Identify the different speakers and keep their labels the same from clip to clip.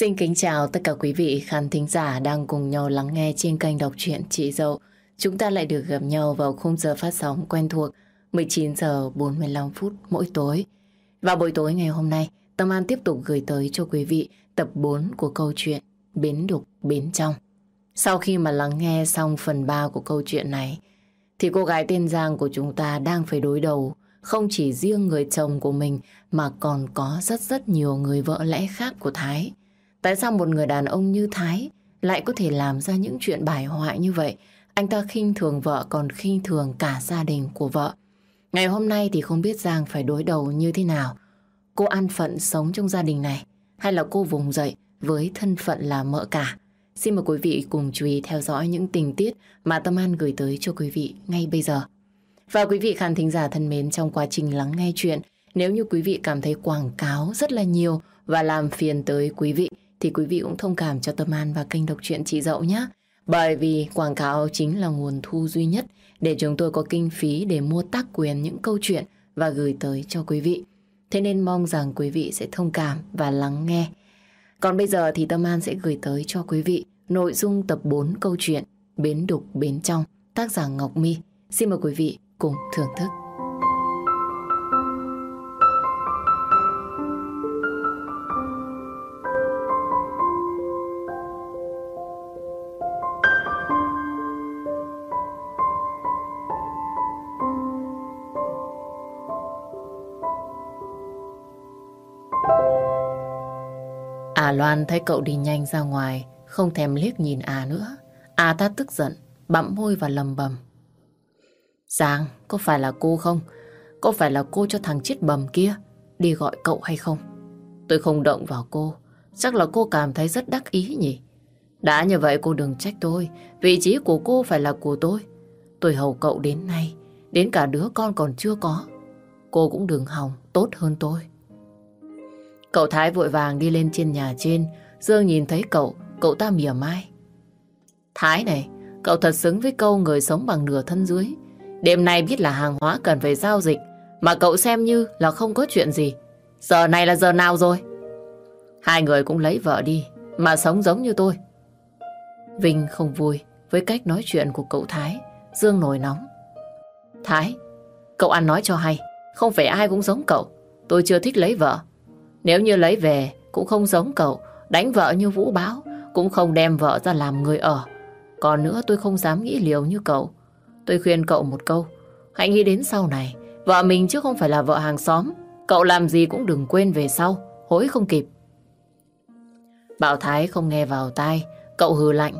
Speaker 1: Xin kính chào tất cả quý vị khán thính giả đang cùng nhau lắng nghe trên kênh đọc truyện Chị Dậu. Chúng ta lại được gặp nhau vào khung giờ phát sóng quen thuộc 19 giờ 45 phút mỗi tối. và buổi tối ngày hôm nay, Tâm An tiếp tục gửi tới cho quý vị tập 4 của câu chuyện Bến Đục Bến Trong. Sau khi mà lắng nghe xong phần 3 của câu chuyện này, thì cô gái tên Giang của chúng ta đang phải đối đầu không chỉ riêng người chồng của mình mà còn có rất rất nhiều người vợ lẽ khác của Thái. Tại sao một người đàn ông như Thái lại có thể làm ra những chuyện bài hoại như vậy? Anh ta khinh thường vợ còn khinh thường cả gia đình của vợ. Ngày hôm nay thì không biết Giang phải đối đầu như thế nào. Cô ăn phận sống trong gia đình này hay là cô vùng dậy với thân phận là mợ cả? Xin mời quý vị cùng chú ý theo dõi những tình tiết mà Tâm An gửi tới cho quý vị ngay bây giờ. Và quý vị khán thính giả thân mến trong quá trình lắng nghe chuyện, nếu như quý vị cảm thấy quảng cáo rất là nhiều và làm phiền tới quý vị, thì quý vị cũng thông cảm cho Tâm An và kênh đọc truyện chị Dậu nhé. Bởi vì quảng cáo chính là nguồn thu duy nhất để chúng tôi có kinh phí để mua tác quyền những câu chuyện và gửi tới cho quý vị. Thế nên mong rằng quý vị sẽ thông cảm và lắng nghe. Còn bây giờ thì Tâm An sẽ gửi tới cho quý vị nội dung tập 4 câu chuyện Bến Đục Bến Trong, tác giả Ngọc My. Xin mời quý vị cùng thưởng thức. À Loan thấy cậu đi nhanh ra ngoài, không thèm liếc nhìn à nữa. À ta tức giận, bặm môi và lầm bầm. Giang, có phải là cô không? Có phải là cô cho thằng chết bầm kia đi gọi cậu hay không? Tôi không động vào cô, chắc là cô cảm thấy rất đắc ý nhỉ? Đã như vậy cô đừng trách tôi, vị trí của cô phải là của tôi. Tôi hầu cậu đến nay, đến cả đứa con còn chưa có. Cô cũng đừng hòng, tốt hơn tôi. Cậu Thái vội vàng đi lên trên nhà trên, Dương nhìn thấy cậu, cậu ta mỉa mai. Thái này, cậu thật xứng với câu người sống bằng nửa thân dưới. Đêm nay biết là hàng hóa cần phải giao dịch, mà cậu xem như là không có chuyện gì. Giờ này là giờ nào rồi? Hai người cũng lấy vợ đi, mà sống giống như tôi. Vinh không vui với cách nói chuyện của cậu Thái. Dương nổi nóng. Thái, cậu ăn nói cho hay, không phải ai cũng giống cậu. Tôi chưa thích lấy vợ. Nếu như lấy về, cũng không giống cậu, đánh vợ như vũ báo, cũng không đem vợ ra làm người ở. Còn nữa tôi không dám nghĩ liều như cậu. Tôi khuyên cậu một câu, hãy nghĩ đến sau này, vợ mình chứ không phải là vợ hàng xóm. Cậu làm gì cũng đừng quên về sau, hối không kịp. Bảo Thái không nghe vào tai, cậu hừ lạnh.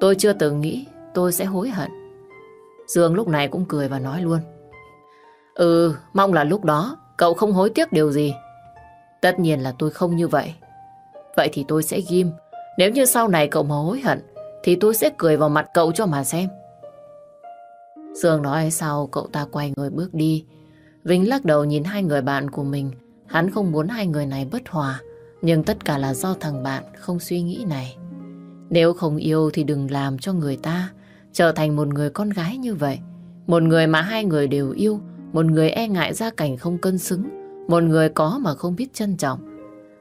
Speaker 1: Tôi chưa từng nghĩ tôi sẽ hối hận. Dương lúc này cũng cười và nói luôn. Ừ, mong là lúc đó cậu không hối tiếc điều gì. Tất nhiên là tôi không như vậy. Vậy thì tôi sẽ ghim. Nếu như sau này cậu mà hối hận, thì tôi sẽ cười vào mặt cậu cho mà xem. Dương nói sau cậu ta quay người bước đi. Vinh lắc đầu nhìn hai người bạn của mình. Hắn không muốn hai người này bất hòa. Nhưng tất cả là do thằng bạn không suy nghĩ này. Nếu không yêu thì đừng làm cho người ta trở thành một người con gái như vậy. Một người mà hai người đều yêu. Một người e ngại gia cảnh không cân xứng. Một người có mà không biết trân trọng.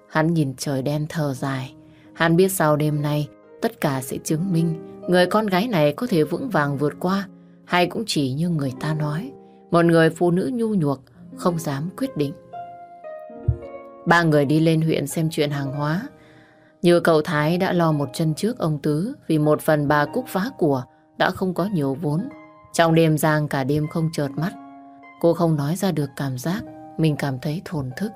Speaker 1: Hắn nhìn trời đen thở dài. Hắn biết sau đêm nay, tất cả sẽ chứng minh người con gái này có thể vững vàng vượt qua hay cũng chỉ như người ta nói. Một người phụ nữ nhu nhuộc không dám quyết định. Ba người đi lên huyện xem chuyện hàng hóa. Như cậu Thái đã lo một chân trước ông Tứ vì một phần bà Cúc phá của đã không có nhiều vốn. Trong đêm Giang cả đêm không chợt mắt. Cô không nói ra được cảm giác mình cảm thấy thổn thức.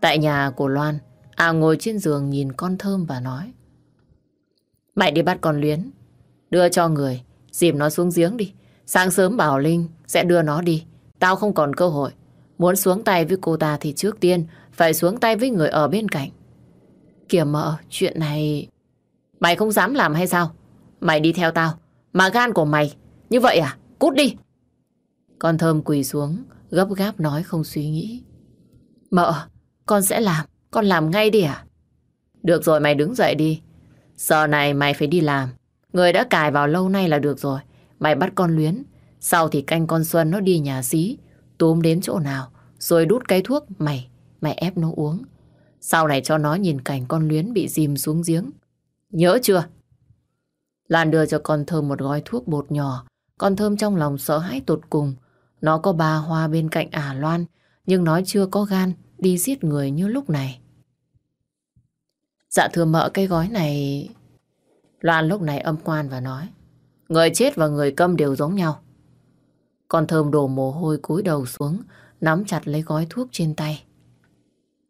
Speaker 1: Tại nhà của Loan, à ngồi trên giường nhìn con thơm và nói. Mày đi bắt con luyến, đưa cho người, dìm nó xuống giếng đi. Sáng sớm bảo Linh sẽ đưa nó đi. Tao không còn cơ hội. Muốn xuống tay với cô ta thì trước tiên phải xuống tay với người ở bên cạnh. Kìa mợ, chuyện này... Mày không dám làm hay sao? Mày đi theo tao. Mà gan của mày, như vậy à? Cút đi! Con thơm quỳ xuống, gấp gáp nói không suy nghĩ. Mợ, con sẽ làm, con làm ngay đi à? Được rồi mày đứng dậy đi. Giờ này mày phải đi làm. Người đã cài vào lâu nay là được rồi. Mày bắt con luyến. Sau thì canh con Xuân nó đi nhà xí. Túm đến chỗ nào. Rồi đút cái thuốc mày. Mày ép nó uống. Sau này cho nó nhìn cảnh con luyến bị dìm xuống giếng. Nhớ chưa? Lan đưa cho con thơm một gói thuốc bột nhỏ. Con thơm trong lòng sợ hãi tột cùng. Nó có bà hoa bên cạnh ả Loan, nhưng nó chưa có gan đi giết người như lúc này. Dạ thưa mợ cái gói này... Loan lúc này âm quan và nói Người chết và người câm đều giống nhau. Con thơm đổ mồ hôi cúi đầu xuống, nắm chặt lấy gói thuốc trên tay.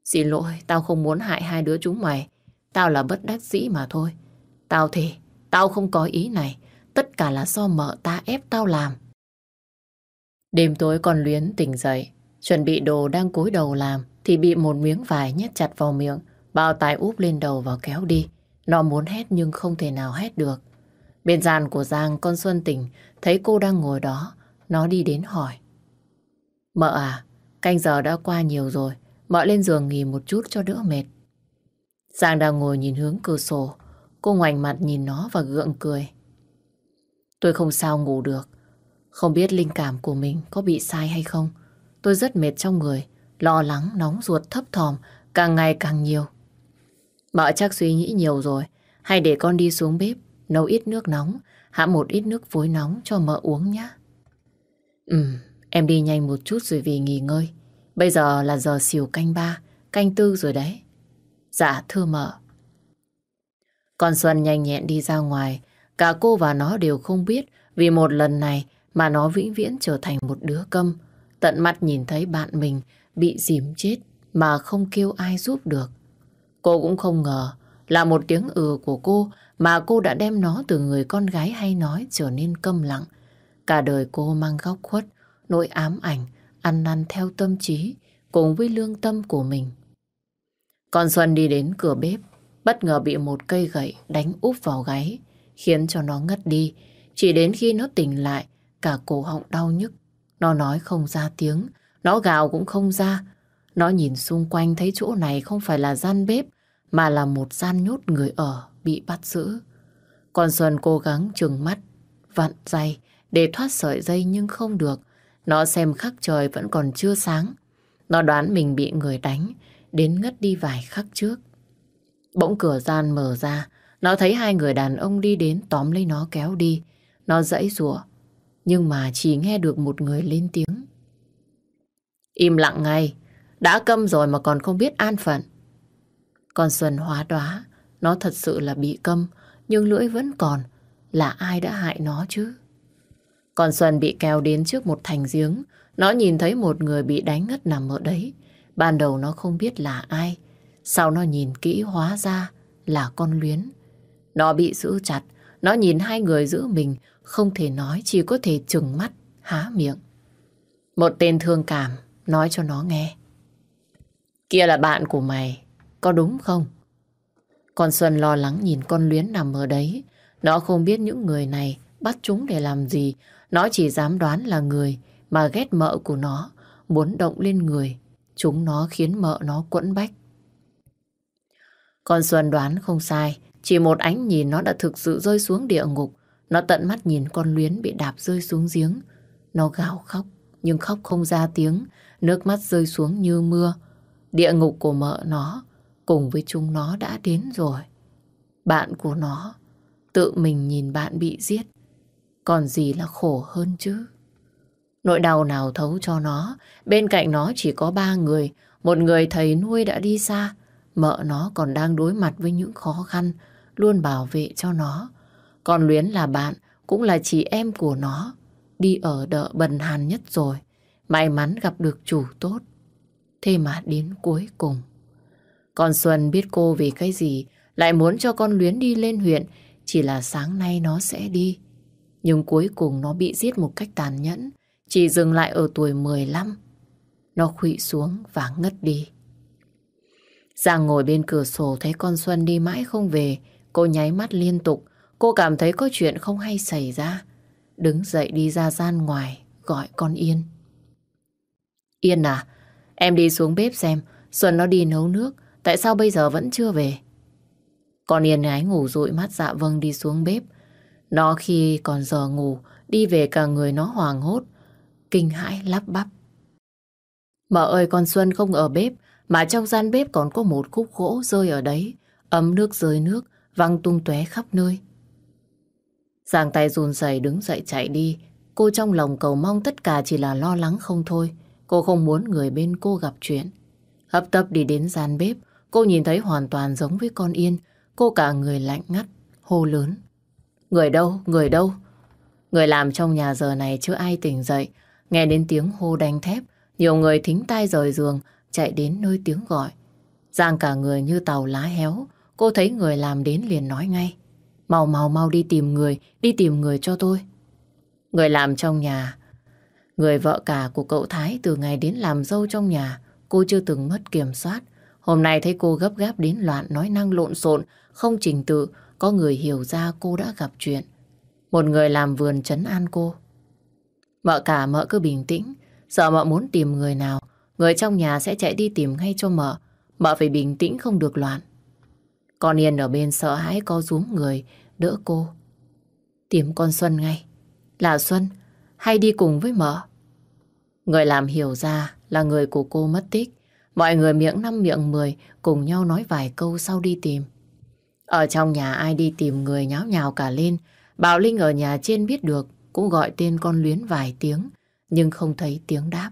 Speaker 1: Xin lỗi, tao không muốn hại hai đứa chúng mày. Tao là bất đắc dĩ mà thôi. Tao thì, tao không có ý này. Tất cả là do mợ ta ép tao làm. Đêm tối con Luyến tỉnh dậy, chuẩn bị đồ đang cúi đầu làm thì bị một miếng vải nhét chặt vào miệng, bao tay úp lên đầu và kéo đi. Nó muốn hét nhưng không thể nào hét được. Bên giàn của Giang, con Xuân tỉnh, thấy cô đang ngồi đó, nó đi đến hỏi. Mợ à, canh giờ đã qua nhiều rồi, mợ lên giường nghỉ một chút cho đỡ mệt. Giang đang ngồi nhìn hướng cửa sổ, cô ngoảnh mặt nhìn nó và gượng cười. Tôi không sao ngủ được, không biết linh cảm của mình có bị sai hay không. Tôi rất mệt trong người, lo lắng, nóng ruột, thấp thòm, càng ngày càng nhiều. Mợ chắc suy nghĩ nhiều rồi, hay để con đi xuống bếp, nấu ít nước nóng, hạ một ít nước phối nóng cho mợ uống nhé. Ừ, em đi nhanh một chút rồi về nghỉ ngơi. Bây giờ là giờ xỉu canh ba, canh tư rồi đấy. Dạ, thưa mợ. Con Xuân nhanh nhẹn đi ra ngoài, cả cô và nó đều không biết vì một lần này mà nó vĩnh viễn trở thành một đứa câm. Tận mắt nhìn thấy bạn mình bị dìm chết mà không kêu ai giúp được. Cô cũng không ngờ là một tiếng ừ của cô mà cô đã đem nó từ người con gái hay nói trở nên câm lặng. Cả đời cô mang góc khuất, nỗi ám ảnh, ăn năn theo tâm trí cùng với lương tâm của mình. Con Xuân đi đến cửa bếp, bất ngờ bị một cây gậy đánh úp vào gáy, khiến cho nó ngất đi. Chỉ đến khi nó tỉnh lại, cả cổ họng đau nhức. Nó nói không ra tiếng, nó gào cũng không ra. Nó nhìn xung quanh thấy chỗ này không phải là gian bếp, mà là một gian nhốt người ở bị bắt giữ. Con Xuân cố gắng trừng mắt, vặn dây để thoát sợi dây nhưng không được. Nó xem khắc trời vẫn còn chưa sáng. Nó đoán mình bị người đánh, đến ngất đi vài khắc trước. Bỗng cửa gian mở ra, nó thấy hai người đàn ông đi đến tóm lấy nó kéo đi. Nó dãy rủa nhưng mà chỉ nghe được một người lên tiếng. Im lặng ngay, đã câm rồi mà còn không biết an phận. Con Xuân hóa đoá, nó thật sự là bị câm, nhưng lưỡi vẫn còn. Là ai đã hại nó chứ? Con Xuân bị kéo đến trước một thành giếng. Nó nhìn thấy một người bị đánh ngất nằm ở đấy. Ban đầu nó không biết là ai. Sau nó nhìn kỹ hóa ra là con luyến. Nó bị giữ chặt. Nó nhìn hai người giữ mình. Không thể nói, chỉ có thể trừng mắt, há miệng. Một tên thương cảm nói cho nó nghe. Kia là bạn của mày, có đúng không? Con Xuân lo lắng nhìn con luyến nằm ở đấy. Nó không biết những người này bắt chúng để làm gì. Nó chỉ dám đoán là người mà ghét mợ của nó, muốn động lên người. Chúng nó khiến mợ nó quẫn bách. Con Xuân đoán không sai, chỉ một ánh nhìn nó đã thực sự rơi xuống địa ngục. Nó tận mắt nhìn con luyến bị đạp rơi xuống giếng. Nó gào khóc, nhưng khóc không ra tiếng, nước mắt rơi xuống như mưa. Địa ngục của mợ nó cùng với chúng nó đã đến rồi. Bạn của nó tự mình nhìn bạn bị giết, còn gì là khổ hơn chứ. Nỗi đau nào thấu cho nó, bên cạnh nó chỉ có ba người, một người thầy nuôi đã đi xa, mợ nó còn đang đối mặt với những khó khăn, luôn bảo vệ cho nó. Còn Luyến là bạn, cũng là chị em của nó, đi ở đợ bần hàn nhất rồi, may mắn gặp được chủ tốt. Thế mà đến cuối cùng con Xuân biết cô vì cái gì lại muốn cho con Luyến đi lên huyện chỉ là sáng nay nó sẽ đi. Nhưng cuối cùng nó bị giết một cách tàn nhẫn chỉ dừng lại ở tuổi 15. Nó khụy xuống và ngất đi. Giang ngồi bên cửa sổ thấy con Xuân đi mãi không về. Cô nháy mắt liên tục. Cô cảm thấy có chuyện không hay xảy ra. Đứng dậy đi ra gian ngoài gọi con Yên. Yên à, em đi xuống bếp xem Xuân nó đi nấu nước Tại sao bây giờ vẫn chưa về? Con Yên ái ngủ dụi mắt dạ vâng đi xuống bếp. Nó khi còn giờ ngủ, đi về cả người nó hoàng hốt, kinh hãi lắp bắp. Mợ ơi con Xuân không ở bếp, Mà trong gian bếp còn có một khúc gỗ rơi ở đấy, ấm nước rơi nước, văng tung tóe khắp nơi. Giang tay run rẩy đứng dậy chạy đi. Cô trong lòng cầu mong tất cả chỉ là lo lắng không thôi. Cô không muốn người bên cô gặp chuyện. Hấp tấp đi đến gian bếp, cô nhìn thấy hoàn toàn giống với con Yên. Cô cả người lạnh ngắt, hô lớn. Người đâu? Người đâu? Người làm trong nhà giờ này chưa ai tỉnh dậy. Nghe đến tiếng hô đanh thép, nhiều người thính tai rời giường, chạy đến nơi tiếng gọi. Giang cả người như tàu lá héo, cô thấy người làm đến liền nói ngay. Mau mau mau đi tìm người, đi tìm người cho tôi. Người làm trong nhà, người vợ cả của cậu Thái từ ngày đến làm dâu trong nhà, cô chưa từng mất kiểm soát. Hôm nay thấy cô gấp gáp đến loạn, nói năng lộn xộn, không trình tự, có người hiểu ra cô đã gặp chuyện. Một người làm vườn chấn an cô. Mợ cả mợ cứ bình tĩnh, sợ mợ muốn tìm người nào, người trong nhà sẽ chạy đi tìm ngay cho mợ. Mợ phải bình tĩnh không được loạn. Con Yên ở bên sợ hãi có rúm người, đỡ cô. Tìm con Xuân ngay. Là Xuân, hay đi cùng với mợ? Người làm hiểu ra là người của cô mất tích. Mọi người miệng năm miệng mười cùng nhau nói vài câu sau đi tìm. Ở trong nhà ai đi tìm người nháo nhào cả lên. Bảo Linh ở nhà trên biết được cũng gọi tên con Luyến vài tiếng nhưng không thấy tiếng đáp.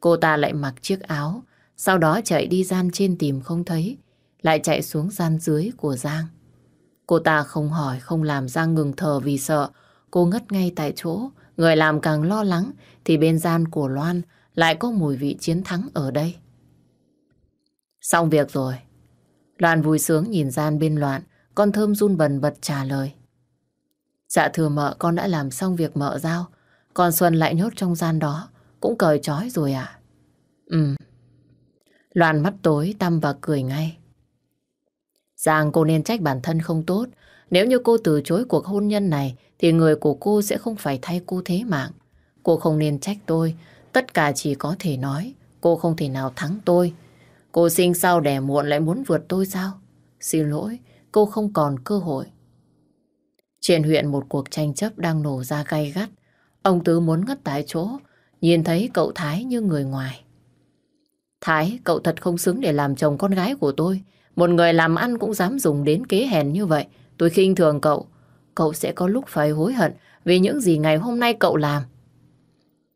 Speaker 1: Cô ta lại mặc chiếc áo sau đó chạy đi gian trên tìm không thấy lại chạy xuống gian dưới của Giang. Cô ta không hỏi, không làm Giang ngừng thở vì sợ. Cô ngất ngay tại chỗ, người làm càng lo lắng, thì bên gian của Loan lại có mùi vị chiến thắng ở đây. Xong việc rồi. Loan vui sướng nhìn gian bên loạn, con thơm run bần bật trả lời. Dạ thưa mợ, con đã làm xong việc mợ giao. Con Xuân lại nhốt trong gian đó, cũng cởi trói rồi à? Ừ. Loan mắt tối, tăm và cười ngay. Giang cô nên trách bản thân không tốt. Nếu như cô từ chối cuộc hôn nhân này thì người của cô sẽ không phải thay cô thế mạng. Cô không nên trách tôi. Tất cả chỉ có thể nói cô không thể nào thắng tôi. Cô sinh sau đẻ muộn lại muốn vượt tôi sao? Xin lỗi, cô không còn cơ hội. Trên huyện một cuộc tranh chấp đang nổ ra gay gắt. Ông Tứ muốn ngất tại chỗ, nhìn thấy cậu Thái như người ngoài. Thái, cậu thật không xứng để làm chồng con gái của tôi. Một người làm ăn cũng dám dùng đến kế hèn như vậy. Tôi khinh thường cậu. Cậu sẽ có lúc phải hối hận vì những gì ngày hôm nay cậu làm.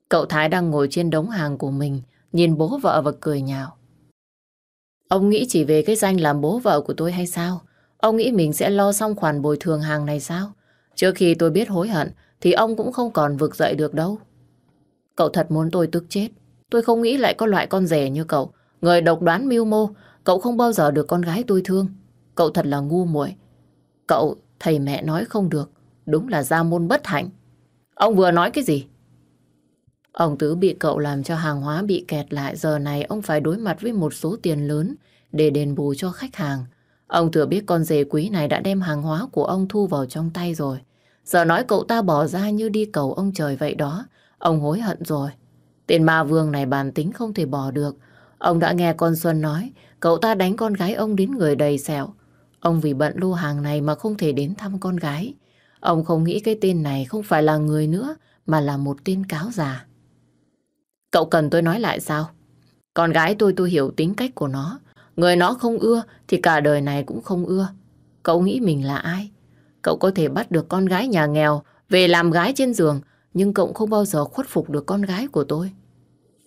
Speaker 1: Cậu Thái đang ngồi trên đống hàng của mình, nhìn bố vợ và cười nhạo. Ông nghĩ chỉ về cái danh làm bố vợ của tôi hay sao? Ông nghĩ mình sẽ lo xong khoản bồi thường hàng này sao? Trước khi tôi biết hối hận, thì ông cũng không còn vực dậy được đâu. Cậu thật muốn tôi tức chết. Tôi không nghĩ lại có loại con rể như cậu. Người độc đoán mưu mô, Cậu không bao giờ được con gái tôi thương. Cậu thật là ngu muội. Cậu, thầy mẹ nói không được. Đúng là gia môn bất hạnh. Ông vừa nói cái gì? Ông Tứ bị cậu làm cho hàng hóa bị kẹt lại. Giờ này ông phải đối mặt với một số tiền lớn để đền bù cho khách hàng. Ông thừa biết con rể quý này đã đem hàng hóa của ông thu vào trong tay rồi. Giờ nói cậu ta bỏ ra như đi cầu ông trời vậy đó. Ông hối hận rồi. Tên ma vương này bản tính không thể bỏ được. Ông đã nghe con Xuân nói Cậu ta đánh con gái ông đến người đầy sẹo. Ông vì bận lô hàng này mà không thể đến thăm con gái. Ông không nghĩ cái tên này không phải là người nữa, mà là một tên cáo già. Cậu cần tôi nói lại sao? Con gái tôi tôi hiểu tính cách của nó. Người nó không ưa thì cả đời này cũng không ưa. Cậu nghĩ mình là ai? Cậu có thể bắt được con gái nhà nghèo về làm gái trên giường, nhưng cậu không bao giờ khuất phục được con gái của tôi.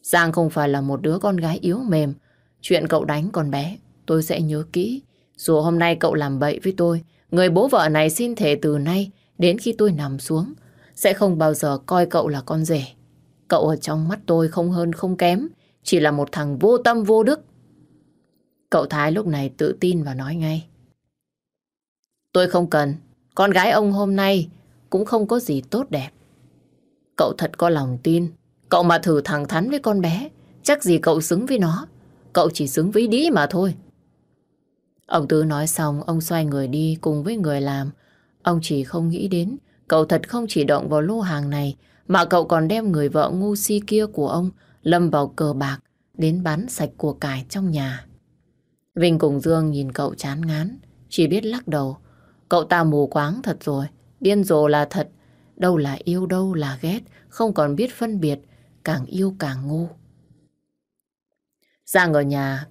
Speaker 1: Giang không phải là một đứa con gái yếu mềm, Chuyện cậu đánh con bé, tôi sẽ nhớ kỹ. Dù hôm nay cậu làm bậy với tôi, người bố vợ này xin thể từ nay đến khi tôi nằm xuống, sẽ không bao giờ coi cậu là con rể. Cậu ở trong mắt tôi không hơn không kém, chỉ là một thằng vô tâm vô đức. Cậu Thái lúc này tự tin và nói ngay. Tôi không cần, con gái ông hôm nay cũng không có gì tốt đẹp. Cậu thật có lòng tin, cậu mà thử thẳng thắn với con bé, chắc gì cậu xứng với nó. Cậu chỉ xứng với đĩ mà thôi. Ông Tư nói xong, ông xoay người đi cùng với người làm. Ông chỉ không nghĩ đến, cậu thật không chỉ động vào lô hàng này, mà cậu còn đem người vợ ngu si kia của ông lâm vào cờ bạc, đến bán sạch của cải trong nhà. Vinh cùng Dương nhìn cậu chán ngán, chỉ biết lắc đầu. Cậu ta mù quáng thật rồi, điên rồ là thật, đâu là yêu đâu là ghét, không còn biết phân biệt, càng yêu càng ngu. Giang ở nhà,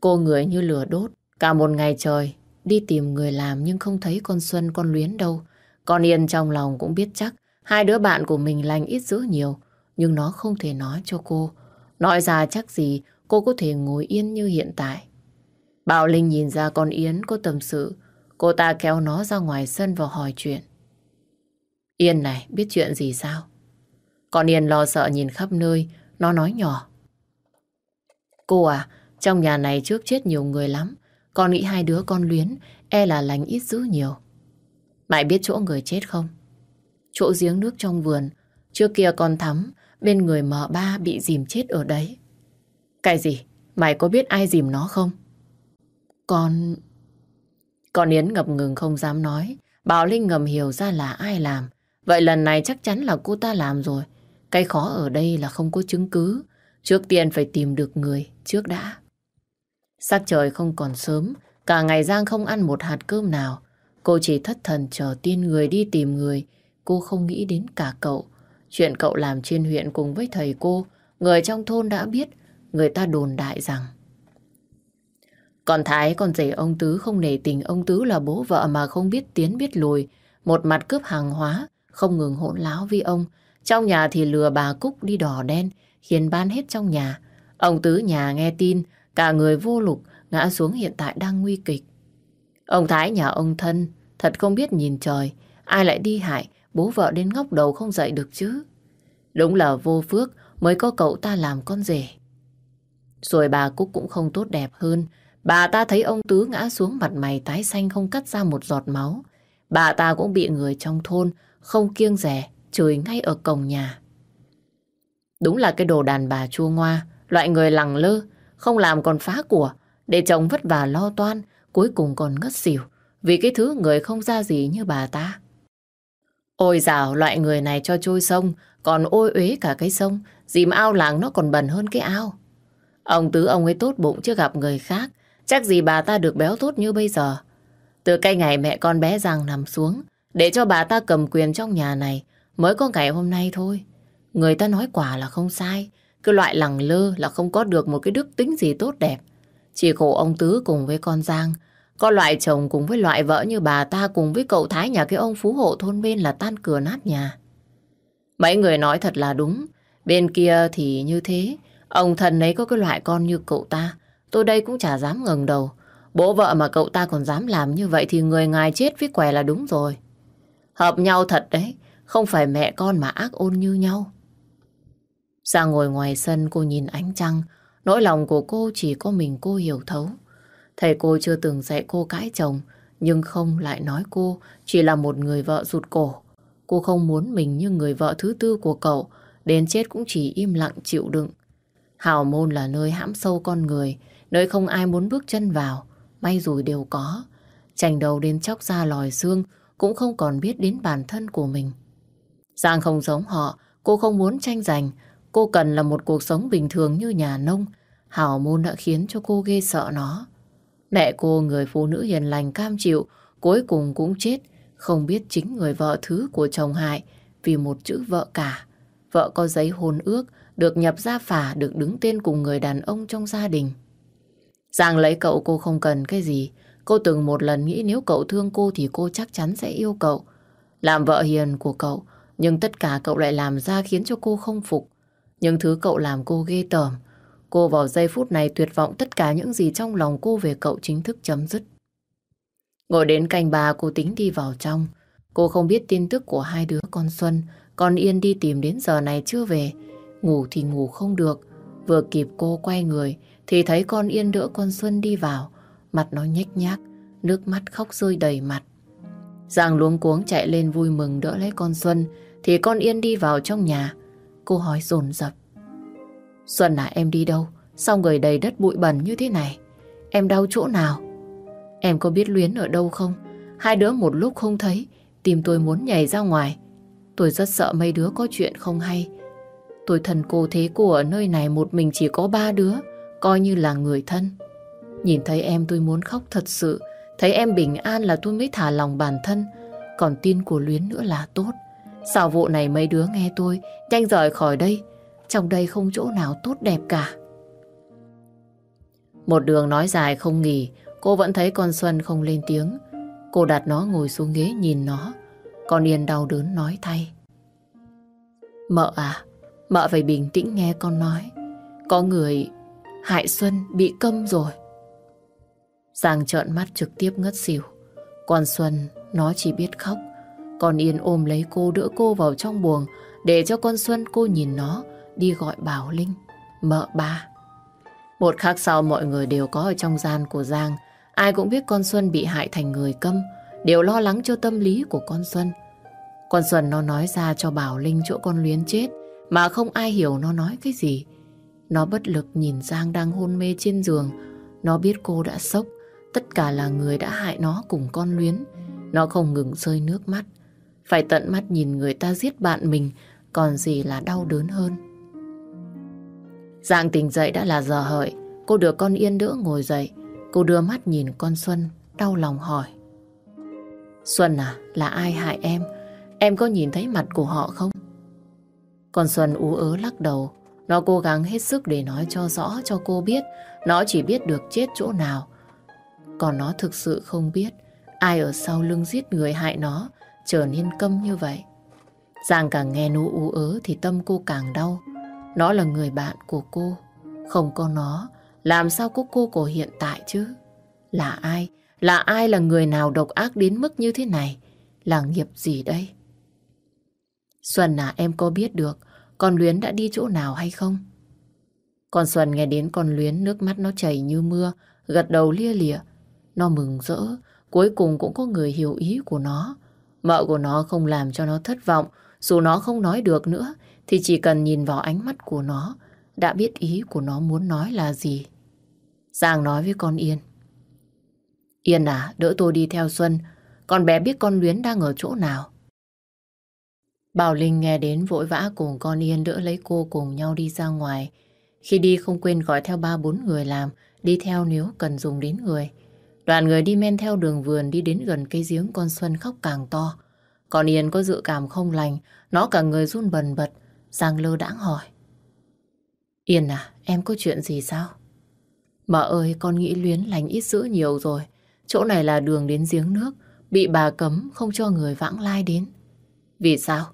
Speaker 1: Cô người như lửa đốt, cả một ngày trời, đi tìm người làm nhưng không thấy con Xuân con Luyến đâu. Con Yên trong lòng cũng biết chắc hai đứa bạn của mình lành ít dữ nhiều, nhưng nó không thể nói cho cô. Nói ra chắc gì cô có thể ngồi yên như hiện tại. Bảo Linh nhìn ra con Yến có tâm sự, cô ta kéo nó ra ngoài sân và hỏi chuyện. Yên này, biết chuyện gì sao? Con Yên lo sợ nhìn khắp nơi, nó nói nhỏ. Cô à, trong nhà này trước chết nhiều người lắm. Con nghĩ hai đứa con luyến, e là lành ít dữ nhiều. Mày biết chỗ người chết không? Chỗ giếng nước trong vườn, trước kia con thắm, bên người mợ ba bị dìm chết ở đấy. Cái gì? Mày có biết ai dìm nó không? Con... Con Yến ngập ngừng không dám nói. Bảo Linh ngầm hiểu ra là ai làm. Vậy lần này chắc chắn là cô ta làm rồi. Cái khó ở đây là không có chứng cứ. Trước tiên phải tìm được người trước đã. Sắc trời không còn sớm. Cả ngày Giang không ăn một hạt cơm nào. Cô chỉ thất thần chờ tin người đi tìm người. Cô không nghĩ đến cả cậu. Chuyện cậu làm trên huyện cùng với thầy cô. Người trong thôn đã biết. Người ta đồn đại rằng còn Thái con rể ông Tứ không nể tình ông Tứ là bố vợ mà không biết tiến biết lùi. Một mặt cướp hàng hóa, không ngừng hỗn láo với ông. Trong nhà thì lừa bà Cúc đi đỏ đen, khiến bán hết trong nhà. Ông Tứ nhà nghe tin, cả người vô lục, ngã xuống hiện tại đang nguy kịch. Ông Thái nhà ông thân, thật không biết nhìn trời, ai lại đi hại, bố vợ đến ngóc đầu không dậy được chứ. Đúng là vô phước mới có cậu ta làm con rể. Rồi bà Cúc cũng không tốt đẹp hơn, Bà ta thấy ông Tứ ngã xuống mặt mày tái xanh không cắt ra một giọt máu. Bà ta cũng bị người trong thôn không kiêng rẻ chửi ngay ở cổng nhà. Đúng là cái đồ đàn bà chua ngoa, loại người lẳng lơ, không làm còn phá của, để chồng vất vả lo toan, cuối cùng còn ngất xỉu, vì cái thứ người không ra gì như bà ta. Ôi dào, loại người này cho trôi sông, còn ôi uế cả cái sông, dìm ao làng nó còn bẩn hơn cái ao. Ông Tứ ông ấy tốt bụng chưa gặp người khác, Chắc gì bà ta được béo tốt như bây giờ. Từ cái ngày mẹ con bé Giang nằm xuống, để cho bà ta cầm quyền trong nhà này, mới có ngày hôm nay thôi. Người ta nói quả là không sai, cái loại lẳng lơ là không có được một cái đức tính gì tốt đẹp. Chỉ khổ ông Tứ cùng với con Giang, có loại chồng cùng với loại vợ như bà ta cùng với cậu Thái nhà cái ông phú hộ thôn bên là tan cửa nát nhà. Mấy người nói thật là đúng, bên kia thì như thế, ông thần ấy có cái loại con như cậu ta, Tôi đây cũng chả dám ngẩng đầu. Bố vợ mà cậu ta còn dám làm như vậy thì người ngài chết với què là đúng rồi. Hợp nhau thật đấy, không phải mẹ con mà ác ôn như nhau. Ra ngồi ngoài sân cô nhìn ánh trăng, nỗi lòng của cô chỉ có mình cô hiểu thấu. Thầy cô chưa từng dạy cô cãi chồng, nhưng không lại nói cô chỉ là một người vợ rụt cổ. Cô không muốn mình như người vợ thứ tư của cậu, đến chết cũng chỉ im lặng chịu đựng. Hào môn là nơi hãm sâu con người, Nơi không ai muốn bước chân vào, may rủi đều có. Chành đầu đến chóc ra lòi xương, cũng không còn biết đến bản thân của mình. Giang không giống họ, cô không muốn tranh giành. Cô cần là một cuộc sống bình thường như nhà nông. Hảo môn đã khiến cho cô ghê sợ nó. Mẹ cô, người phụ nữ hiền lành cam chịu, cuối cùng cũng chết. Không biết chính người vợ thứ của chồng hại vì một chữ vợ cả. Vợ có giấy hôn ước, được nhập gia phả, được đứng tên cùng người đàn ông trong gia đình. Giang lấy cậu cô không cần cái gì. Cô từng một lần nghĩ nếu cậu thương cô thì cô chắc chắn sẽ yêu cậu. Làm vợ hiền của cậu, nhưng tất cả cậu lại làm ra khiến cho cô không phục. Những thứ cậu làm cô ghê tởm. Cô vào giây phút này tuyệt vọng tất cả những gì trong lòng cô về cậu chính thức chấm dứt. Ngồi đến canh bà cô tính đi vào trong. Cô không biết tin tức của hai đứa con Xuân. Con Yên đi tìm đến giờ này chưa về. Ngủ thì ngủ không được. Vừa kịp cô quay người thì thấy con Yên đỡ con Xuân đi vào, mặt nó nhếch nhác, nước mắt khóc rơi đầy mặt. Giang luống cuống chạy lên vui mừng đỡ lấy con Xuân, thì con Yên đi vào trong nhà. Cô hỏi dồn dập Xuân à em đi đâu? Sao người đầy đất bụi bẩn như thế này? Em đau chỗ nào? Em có biết Luyến ở đâu không? Hai đứa một lúc không thấy, tìm tôi muốn nhảy ra ngoài. Tôi rất sợ mấy đứa có chuyện không hay. Tôi thần cô thế cô ở nơi này một mình chỉ có ba đứa coi như là người thân. Nhìn thấy em tôi muốn khóc thật sự, thấy em bình an là tôi mới thả lòng bản thân, còn tin của Luyến nữa là tốt sau vụ này mấy đứa nghe tôi, nhanh rời khỏi đây, trong đây không chỗ nào tốt đẹp cả. Một đường nói dài không nghỉ, cô vẫn thấy con Xuân không lên tiếng. Cô đặt nó ngồi xuống ghế nhìn nó. Con Yên đau đớn nói thay. Mợ à, mợ phải bình tĩnh nghe con nói. Có người hại Xuân bị câm rồi. Giang trợn mắt trực tiếp ngất xỉu. Còn Xuân, nó chỉ biết khóc. Còn Yên ôm lấy cô đỡ cô vào trong buồng để cho con Xuân cô nhìn nó đi gọi Bảo Linh, mợ ba. Một khắc sau mọi người đều có ở trong gian của Giang. Ai cũng biết con Xuân bị hại thành người câm, đều lo lắng cho tâm lý của con Xuân. Con Xuân nó nói ra cho Bảo Linh chỗ con Luyến chết, mà không ai hiểu nó nói cái gì. Nó bất lực nhìn Giang đang hôn mê trên giường. Nó biết cô đã sốc, tất cả là người đã hại nó cùng con Luyến. Nó không ngừng rơi nước mắt. Phải tận mắt nhìn người ta giết bạn mình, còn gì là đau đớn hơn. dạng tỉnh dậy đã là giờ hợi, cô được con Yên đỡ ngồi dậy. Cô đưa mắt nhìn con Xuân, đau lòng hỏi. Xuân à, là ai hại em? Em có nhìn thấy mặt của họ không? Con Xuân ú ớ lắc đầu. Nó cố gắng hết sức để nói cho rõ cho cô biết. Nó chỉ biết được chết chỗ nào. Còn nó thực sự không biết ai ở sau lưng giết người hại nó trở nên câm như vậy. Giang càng nghe nó ú ớ thì tâm cô càng đau. Nó là người bạn của cô. Không có nó, làm sao có cô của hiện tại chứ? Là ai? Là ai là người nào độc ác đến mức như thế này? Là nghiệp gì đây? Xuân à em có biết được con Luyến đã đi chỗ nào hay không? Con Xuân nghe đến con Luyến nước mắt nó chảy như mưa, gật đầu lia lịa. Nó mừng rỡ, cuối cùng cũng có người hiểu ý của nó. Mợ của nó không làm cho nó thất vọng, dù nó không nói được nữa, thì chỉ cần nhìn vào ánh mắt của nó, đã biết ý của nó muốn nói là gì. Giang nói với con Yên. Yên à, đỡ tôi đi theo Xuân, con bé biết con Luyến đang ở chỗ nào. Bảo Linh nghe đến vội vã cùng con Yên đỡ lấy cô cùng nhau đi ra ngoài. Khi đi không quên gọi theo ba bốn người làm, đi theo nếu cần dùng đến người. Đoàn người đi men theo đường vườn đi đến gần cây giếng con Xuân khóc càng to. Còn Yên có dự cảm không lành, nó cả người run bần bật, Giang lơ đãng hỏi. Yên à, em có chuyện gì sao? Mợ ơi, con nghĩ luyến lành ít dữ nhiều rồi. Chỗ này là đường đến giếng nước, bị bà cấm không cho người vãng lai đến. Vì sao?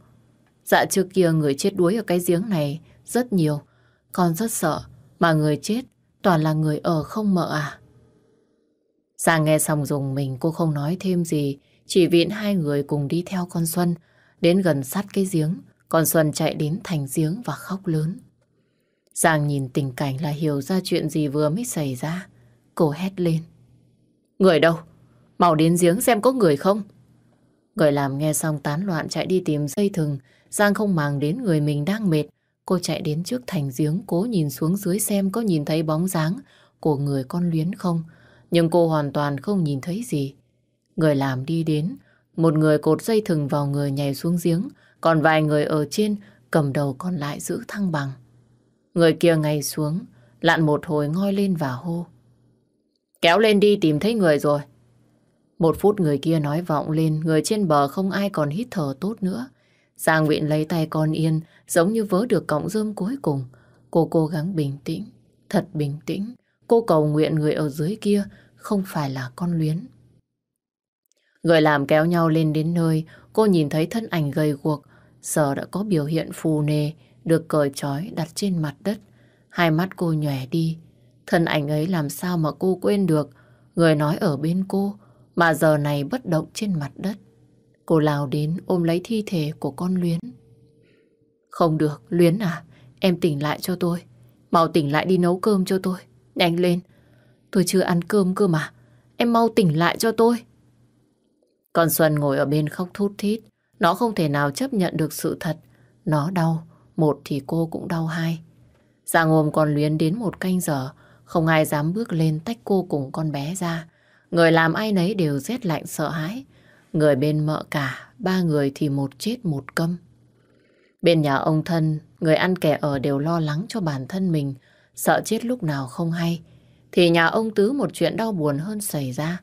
Speaker 1: Dạ trước kia người chết đuối ở cái giếng này rất nhiều. Con rất sợ, mà người chết toàn là người ở không mợ à. Giang nghe xong dùng mình cô không nói thêm gì, chỉ viện hai người cùng đi theo con Xuân, đến gần sát cái giếng, con Xuân chạy đến thành giếng và khóc lớn. Giang nhìn tình cảnh là hiểu ra chuyện gì vừa mới xảy ra. Cô hét lên. Người đâu? Mau đến giếng xem có người không? Người làm nghe xong tán loạn chạy đi tìm dây thừng. Giang không màng đến người mình đang mệt. Cô chạy đến trước thành giếng cố nhìn xuống dưới xem có nhìn thấy bóng dáng của người con luyến không. Nhưng cô hoàn toàn không nhìn thấy gì. Người làm đi đến. Một người cột dây thừng vào người nhảy xuống giếng. Còn vài người ở trên cầm đầu còn lại giữ thăng bằng. Người kia ngay xuống, lặn một hồi ngoi lên và hô. Kéo lên đi tìm thấy người rồi. Một phút người kia nói vọng lên, người trên bờ không ai còn hít thở tốt nữa. Giang Nguyện lấy tay con Yên, giống như vớ được cọng rơm cuối cùng. Cô cố gắng bình tĩnh, thật bình tĩnh. Cô cầu nguyện người ở dưới kia không phải là con luyến. Người làm kéo nhau lên đến nơi, cô nhìn thấy thân ảnh gầy guộc, giờ đã có biểu hiện phù nề, được cởi trói đặt trên mặt đất. Hai mắt cô nhòe đi. Thân ảnh ấy làm sao mà cô quên được. Người nói ở bên cô, mà giờ này bất động trên mặt đất. Cô lao đến ôm lấy thi thể của con Luyến. Không được, Luyến à, em tỉnh lại cho tôi. Mau tỉnh lại đi nấu cơm cho tôi. Nhanh lên, tôi chưa ăn cơm cơ mà. Em mau tỉnh lại cho tôi. Con Xuân ngồi ở bên khóc thút thít. Nó không thể nào chấp nhận được sự thật. Nó đau, một thì cô cũng đau hai. Dạ Giang ôm con Luyến đến một canh giờ, không ai dám bước lên tách cô cùng con bé ra. Người làm ai nấy đều rét lạnh sợ hãi. Người bên mợ cả, ba người thì một chết một câm. Bên nhà ông thân, người ăn kẻ ở đều lo lắng cho bản thân mình, sợ chết lúc nào không hay. Thì nhà ông Tứ một chuyện đau buồn hơn xảy ra.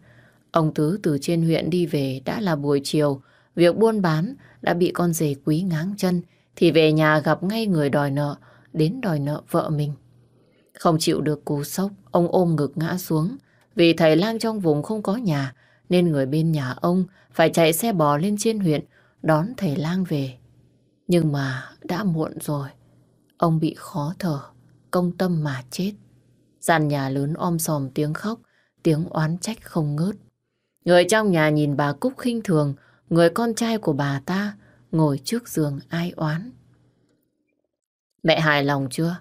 Speaker 1: Ông Tứ từ trên huyện đi về đã là buổi chiều, việc buôn bán đã bị con rể quý ngáng chân, thì về nhà gặp ngay người đòi nợ, đến đòi nợ vợ mình. Không chịu được cú sốc, ông ôm ngực ngã xuống. Vì thầy lang trong vùng không có nhà, nên người bên nhà ông phải chạy xe bò lên trên huyện đón thầy lang về. Nhưng mà đã muộn rồi. Ông bị khó thở, công tâm mà chết. Gian nhà lớn om sòm tiếng khóc, tiếng oán trách không ngớt. Người trong nhà nhìn bà Cúc khinh thường, người con trai của bà ta ngồi trước giường ai oán. Mẹ hài lòng chưa?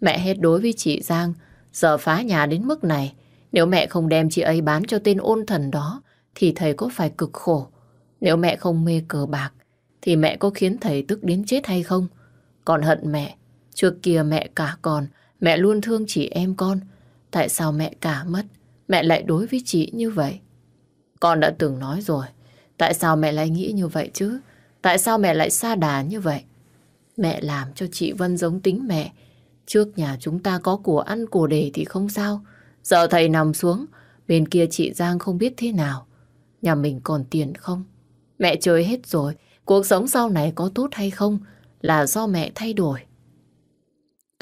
Speaker 1: Mẹ hết đối với chị Giang, giờ phá nhà đến mức này. Nếu mẹ không đem chị ấy bán cho tên ôn thần đó, thì thầy có phải cực khổ. Nếu mẹ không mê cờ bạc, thì mẹ có khiến thầy tức đến chết hay không? Còn hận mẹ, trước kia mẹ cả còn, mẹ luôn thương chị em con. Tại sao mẹ cả mất, mẹ lại đối với chị như vậy? Con đã từng nói rồi, tại sao mẹ lại nghĩ như vậy chứ? Tại sao mẹ lại xa đà như vậy? Mẹ làm cho chị Vân giống tính mẹ. Trước nhà chúng ta có của ăn của để thì không sao. Giờ thầy nằm xuống, bên kia chị Giang không biết thế nào. Nhà mình còn tiền không? Mẹ chơi hết rồi, cuộc sống sau này có tốt hay không là do mẹ thay đổi.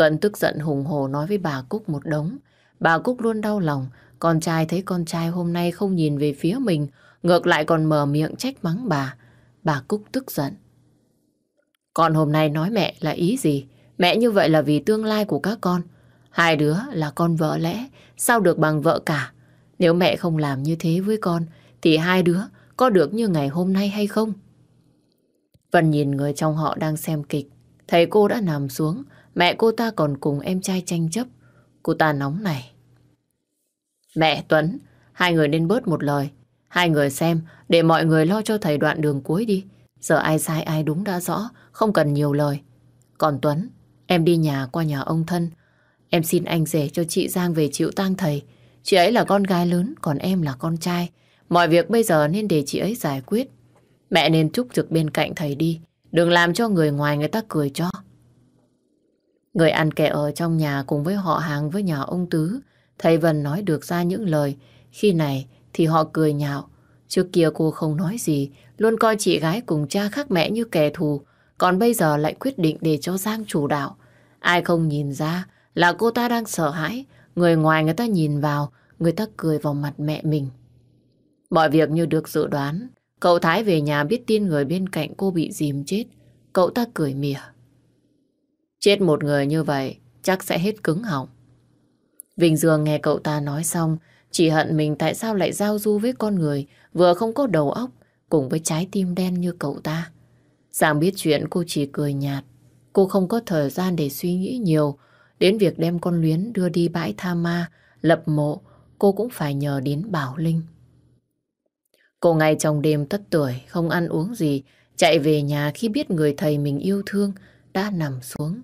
Speaker 1: Tuấn tức giận hùng hồ nói với bà Cúc một đống. Bà Cúc luôn đau lòng, con trai thấy con trai hôm nay không nhìn về phía mình, ngược lại còn mở miệng trách mắng bà. Bà Cúc tức giận. Con hôm nay nói mẹ là ý gì? Mẹ như vậy là vì tương lai của các con. Hai đứa là con vợ lẽ, sao được bằng vợ cả? Nếu mẹ không làm như thế với con, thì hai đứa có được như ngày hôm nay hay không? Vân nhìn người trong họ đang xem kịch. thấy cô đã nằm xuống, mẹ cô ta còn cùng em trai tranh chấp. Cô ta nóng này. Mẹ Tuấn, hai người nên bớt một lời. Hai người xem, để mọi người lo cho thầy đoạn đường cuối đi. Giờ ai sai ai đúng đã rõ, không cần nhiều lời. Còn Tuấn, em đi nhà qua nhà ông thân. Em xin anh rể cho chị Giang về chịu tang thầy. Chị ấy là con gái lớn, còn em là con trai. Mọi việc bây giờ nên để chị ấy giải quyết. Mẹ nên chúc trực bên cạnh thầy đi. Đừng làm cho người ngoài người ta cười cho. Người ăn kẻ ở trong nhà cùng với họ hàng với nhà ông Tứ. Thầy Vân nói được ra những lời. Khi này thì họ cười nhạo. Trước kia cô không nói gì, luôn coi chị gái cùng cha khác mẹ như kẻ thù. Còn bây giờ lại quyết định để cho Giang chủ đạo. Ai không nhìn ra là cô ta đang sợ hãi. Người ngoài người ta nhìn vào, người ta cười vào mặt mẹ mình. Mọi việc như được dự đoán. Cậu Thái về nhà biết tin người bên cạnh cô bị dìm chết. Cậu ta cười mỉa. Chết một người như vậy chắc sẽ hết cứng họng. Vinh Dương nghe cậu ta nói xong chỉ hận mình tại sao lại giao du với con người vừa không có đầu óc cùng với trái tim đen như cậu ta. Giang biết chuyện cô chỉ cười nhạt. Cô không có thời gian để suy nghĩ nhiều. Đến việc đem con luyến đưa đi bãi tha ma, lập mộ, cô cũng phải nhờ đến Bảo Linh. Cô ngay trong đêm tất tuổi, không ăn uống gì, chạy về nhà khi biết người thầy mình yêu thương đã nằm xuống.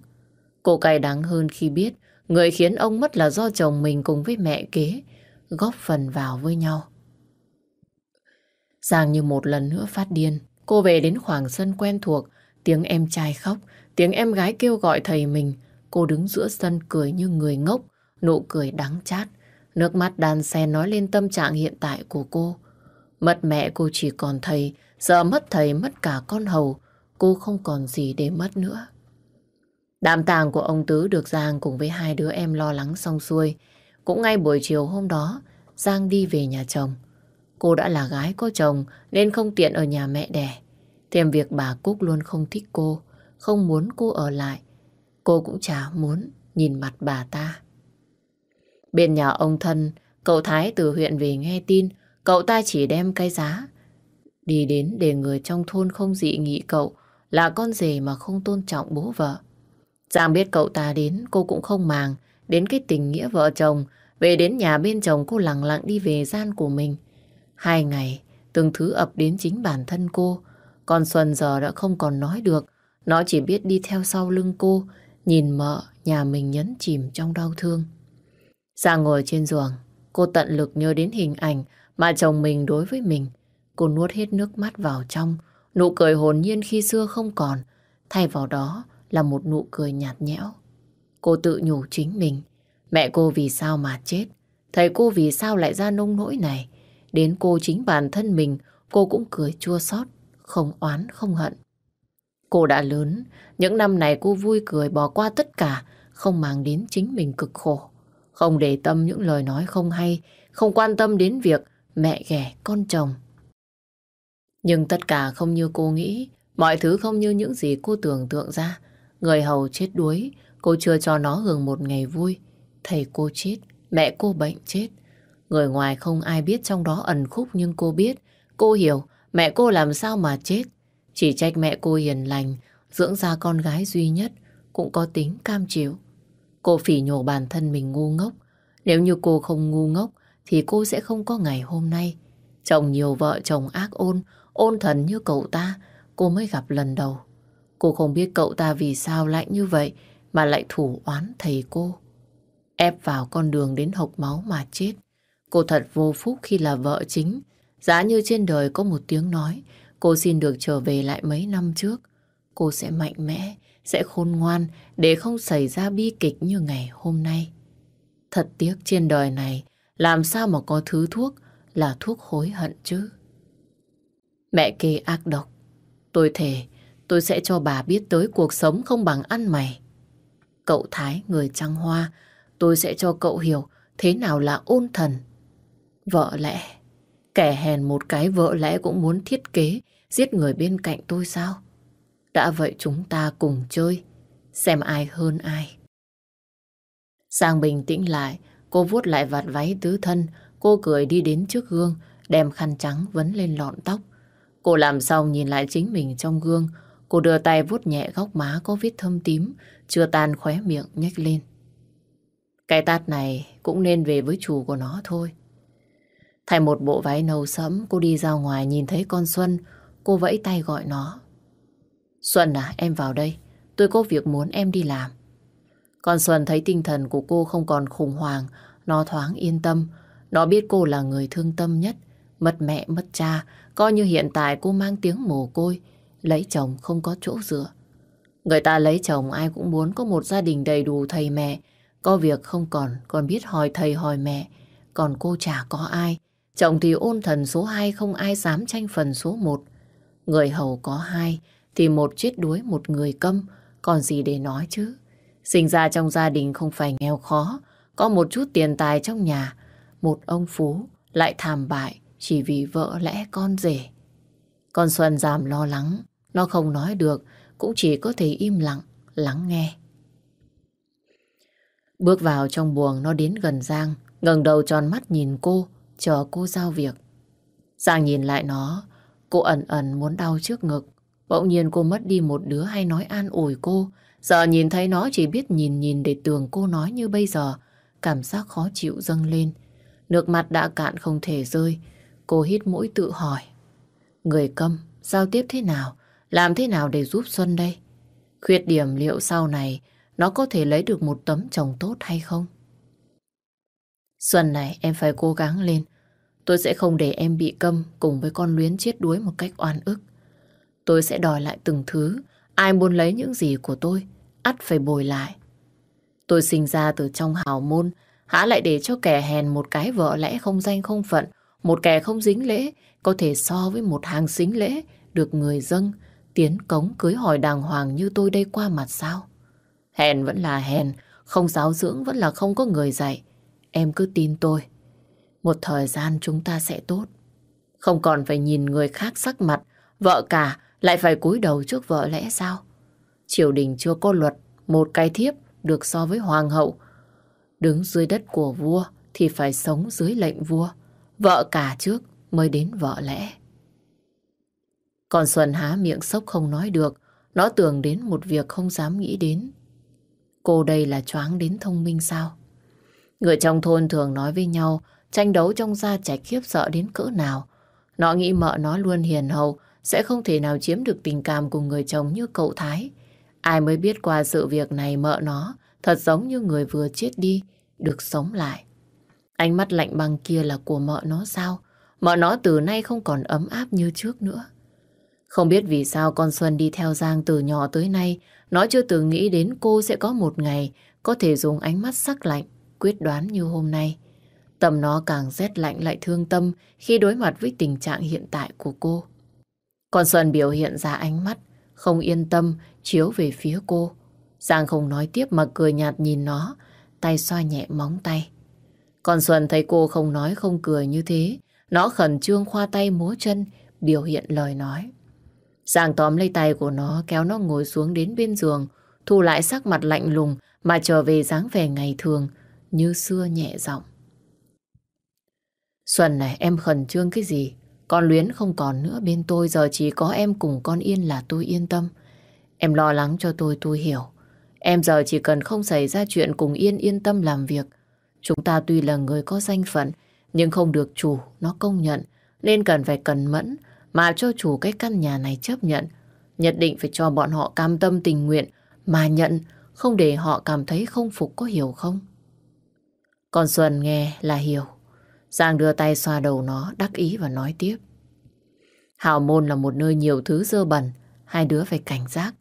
Speaker 1: Cô cay đắng hơn khi biết người khiến ông mất là do chồng mình cùng với mẹ kế, góp phần vào với nhau. Giang như một lần nữa phát điên, cô về đến khoảng sân quen thuộc, tiếng em trai khóc, tiếng em gái kêu gọi thầy mình. Cô đứng giữa sân cười như người ngốc, nụ cười đắng chát. Nước mắt đan xen nói lên tâm trạng hiện tại của cô. Mất mẹ cô chỉ còn thầy, giờ mất thầy mất cả con hầu, cô không còn gì để mất nữa. Đám tàng của ông Tứ được Giang cùng với hai đứa em lo lắng xong xuôi. Cũng ngay buổi chiều hôm đó, Giang đi về nhà chồng. Cô đã là gái có chồng nên không tiện ở nhà mẹ đẻ. Thêm việc bà Cúc luôn không thích cô, không muốn cô ở lại. Cô cũng chả muốn nhìn mặt bà ta. Bên nhà ông thân, cậu Thái từ huyện về nghe tin cậu ta chỉ đem cái giá. Đi đến để người trong thôn không dị nghị cậu là con rể mà không tôn trọng bố vợ. Giang biết cậu ta đến, cô cũng không màng đến cái tình nghĩa vợ chồng. Về đến nhà bên chồng cô lặng lặng đi về gian của mình. Hai ngày, từng thứ ập đến chính bản thân cô. Con Xuân giờ đã không còn nói được. Nó chỉ biết đi theo sau lưng cô, nhìn mợ nhà mình nhấn chìm trong đau thương. Giang ngồi trên giường, cô tận lực nhớ đến hình ảnh mà chồng mình đối với mình. Cô nuốt hết nước mắt vào trong, nụ cười hồn nhiên khi xưa không còn. Thay vào đó là một nụ cười nhạt nhẽo. Cô tự nhủ chính mình, mẹ cô vì sao mà chết, thầy cô vì sao lại ra nông nỗi này. Đến cô chính bản thân mình, cô cũng cười chua xót, không oán, không hận. Cô đã lớn, những năm này cô vui cười bỏ qua tất cả, không mang đến chính mình cực khổ. Không để tâm những lời nói không hay, không quan tâm đến việc mẹ ghẻ con chồng. Nhưng tất cả không như cô nghĩ, mọi thứ không như những gì cô tưởng tượng ra. Người hầu chết đuối, cô chưa cho nó hưởng một ngày vui. Thầy cô chết, mẹ cô bệnh chết. Người ngoài không ai biết trong đó ẩn khúc nhưng cô biết. Cô hiểu mẹ cô làm sao mà chết. Chỉ trách mẹ cô hiền lành, dưỡng ra con gái duy nhất, cũng có tính cam chịu. Cô phỉ nhổ bản thân mình ngu ngốc. Nếu như cô không ngu ngốc, thì cô sẽ không có ngày hôm nay. Chồng nhiều vợ chồng ác ôn, ôn thần như cậu ta, cô mới gặp lần đầu. Cô không biết cậu ta vì sao lại như vậy mà lại thủ oán thầy cô. Ép vào con đường đến hộc máu mà chết. Cô thật vô phúc khi là vợ chính. Giá như trên đời có một tiếng nói, cô xin được trở về lại mấy năm trước. Cô sẽ mạnh mẽ, sẽ khôn ngoan để không xảy ra bi kịch như ngày hôm nay. Thật tiếc trên đời này, làm sao mà có thứ thuốc là thuốc hối hận chứ? Mẹ kê ác độc. Tôi thề, tôi sẽ cho bà biết tới cuộc sống không bằng ăn mày. Cậu Thái, người trăng hoa, tôi sẽ cho cậu hiểu thế nào là ôn thần. Vợ lẽ, kẻ hèn một cái vợ lẽ cũng muốn thiết kế giết người bên cạnh tôi sao? Đã vậy chúng ta cùng chơi, xem ai hơn ai. Sang bình tĩnh lại, cô vuốt lại vạt váy tứ thân, cô cười đi đến trước gương, đem khăn trắng vấn lên lọn tóc. Cô làm xong nhìn lại chính mình trong gương, cô đưa tay vuốt nhẹ góc má có vết thâm tím, chưa tan khóe miệng nhếch lên. Cái tát này cũng nên về với chủ của nó thôi. Thay một bộ váy nâu sẫm, cô đi ra ngoài nhìn thấy con Xuân, cô vẫy tay gọi nó. Xuân à, em vào đây, tôi có việc muốn em đi làm. Con Xuân thấy tinh thần của cô không còn khủng hoảng, nó thoáng yên tâm. Nó biết cô là người thương tâm nhất, mất mẹ, mất cha, coi như hiện tại cô mang tiếng mồ côi, lấy chồng không có chỗ dựa. Người ta lấy chồng ai cũng muốn có một gia đình đầy đủ thầy mẹ, có việc không còn, còn biết hỏi thầy hỏi mẹ, còn cô chả có ai. Chồng thì ôn thần số 2 không ai dám tranh phần số 1. Người hầu có hai, thì một chết đuối một người câm, còn gì để nói chứ. Sinh ra trong gia đình không phải nghèo khó, có một chút tiền tài trong nhà, một ông phú lại thảm bại chỉ vì vợ lẽ con rể. Con Xuân giảm lo lắng, nó không nói được, cũng chỉ có thể im lặng, lắng nghe. Bước vào trong buồng nó đến gần Giang, ngẩng đầu tròn mắt nhìn cô, chờ cô giao việc. Giang nhìn lại nó, cô ẩn ẩn muốn đau trước ngực. Bỗng nhiên cô mất đi một đứa hay nói an ủi cô. Giờ nhìn thấy nó chỉ biết nhìn nhìn để tưởng cô nói như bây giờ. Cảm giác khó chịu dâng lên. Nước mặt đã cạn không thể rơi. Cô hít mũi tự hỏi. Người câm, giao tiếp thế nào? Làm thế nào để giúp Xuân đây? Khuyết điểm liệu sau này nó có thể lấy được một tấm chồng tốt hay không? Xuân này em phải cố gắng lên. Tôi sẽ không để em bị câm cùng với con luyến chết đuối một cách oan ức. Tôi sẽ đòi lại từng thứ. Ai muốn lấy những gì của tôi, ắt phải bồi lại. Tôi sinh ra từ trong hào môn, hả lại để cho kẻ hèn một cái vợ lẽ không danh không phận, một kẻ không dính lễ, có thể so với một hàng xính lễ, được người dâng, tiến cống cưới hỏi đàng hoàng như tôi đây qua mặt sao? Hèn vẫn là hèn, không giáo dưỡng vẫn là không có người dạy. Em cứ tin tôi. Một thời gian chúng ta sẽ tốt. Không còn phải nhìn người khác sắc mặt, vợ cả lại phải cúi đầu trước vợ lẽ sao? Triều đình chưa có luật, một cái thiếp được so với hoàng hậu. Đứng dưới đất của vua thì phải sống dưới lệnh vua. Vợ cả trước mới đến vợ lẽ. Còn Xuân há miệng sốc không nói được, nó tưởng đến một việc không dám nghĩ đến. Cô đây là choáng đến thông minh sao? Người trong thôn thường nói với nhau, tranh đấu trong gia trạch khiếp sợ đến cỡ nào. Nó nghĩ mợ nó luôn hiền hậu, sẽ không thể nào chiếm được tình cảm của người chồng như cậu Thái. Ai mới biết qua sự việc này mợ nó thật giống như người vừa chết đi, được sống lại. Ánh mắt lạnh băng kia là của mợ nó sao? Mợ nó từ nay không còn ấm áp như trước nữa. Không biết vì sao con Xuân đi theo Giang từ nhỏ tới nay, nó chưa từng nghĩ đến cô sẽ có một ngày có thể dùng ánh mắt sắc lạnh, quyết đoán như hôm nay. Tâm nó càng rét lạnh lại thương tâm khi đối mặt với tình trạng hiện tại của cô. Con Xuân biểu hiện ra ánh mắt, không yên tâm, chiếu về phía cô. Giang không nói tiếp mà cười nhạt nhìn nó, tay xoa nhẹ móng tay. con Xuân thấy cô không nói không cười như thế, nó khẩn trương khoa tay múa chân, biểu hiện lời nói. Giang tóm lấy tay của nó, kéo nó ngồi xuống đến bên giường, thu lại sắc mặt lạnh lùng mà trở về dáng vẻ ngày thường, như xưa nhẹ giọng. Xuân này em khẩn trương cái gì? Con Luyến không còn nữa bên tôi giờ chỉ có em cùng con Yên là tôi yên tâm. Em lo lắng cho tôi tôi hiểu. Em giờ chỉ cần không xảy ra chuyện cùng Yên yên tâm làm việc. Chúng ta tuy là người có danh phận nhưng không được chủ nó công nhận nên cần phải cẩn mẫn mà cho chủ cái căn nhà này chấp nhận. Nhất định phải cho bọn họ cam tâm tình nguyện mà nhận không để họ cảm thấy không phục có hiểu không? Còn Xuân nghe là hiểu. Giang đưa tay xoa đầu nó, đắc ý và nói tiếp. Hào môn là một nơi nhiều thứ dơ bẩn, hai đứa phải cảnh giác.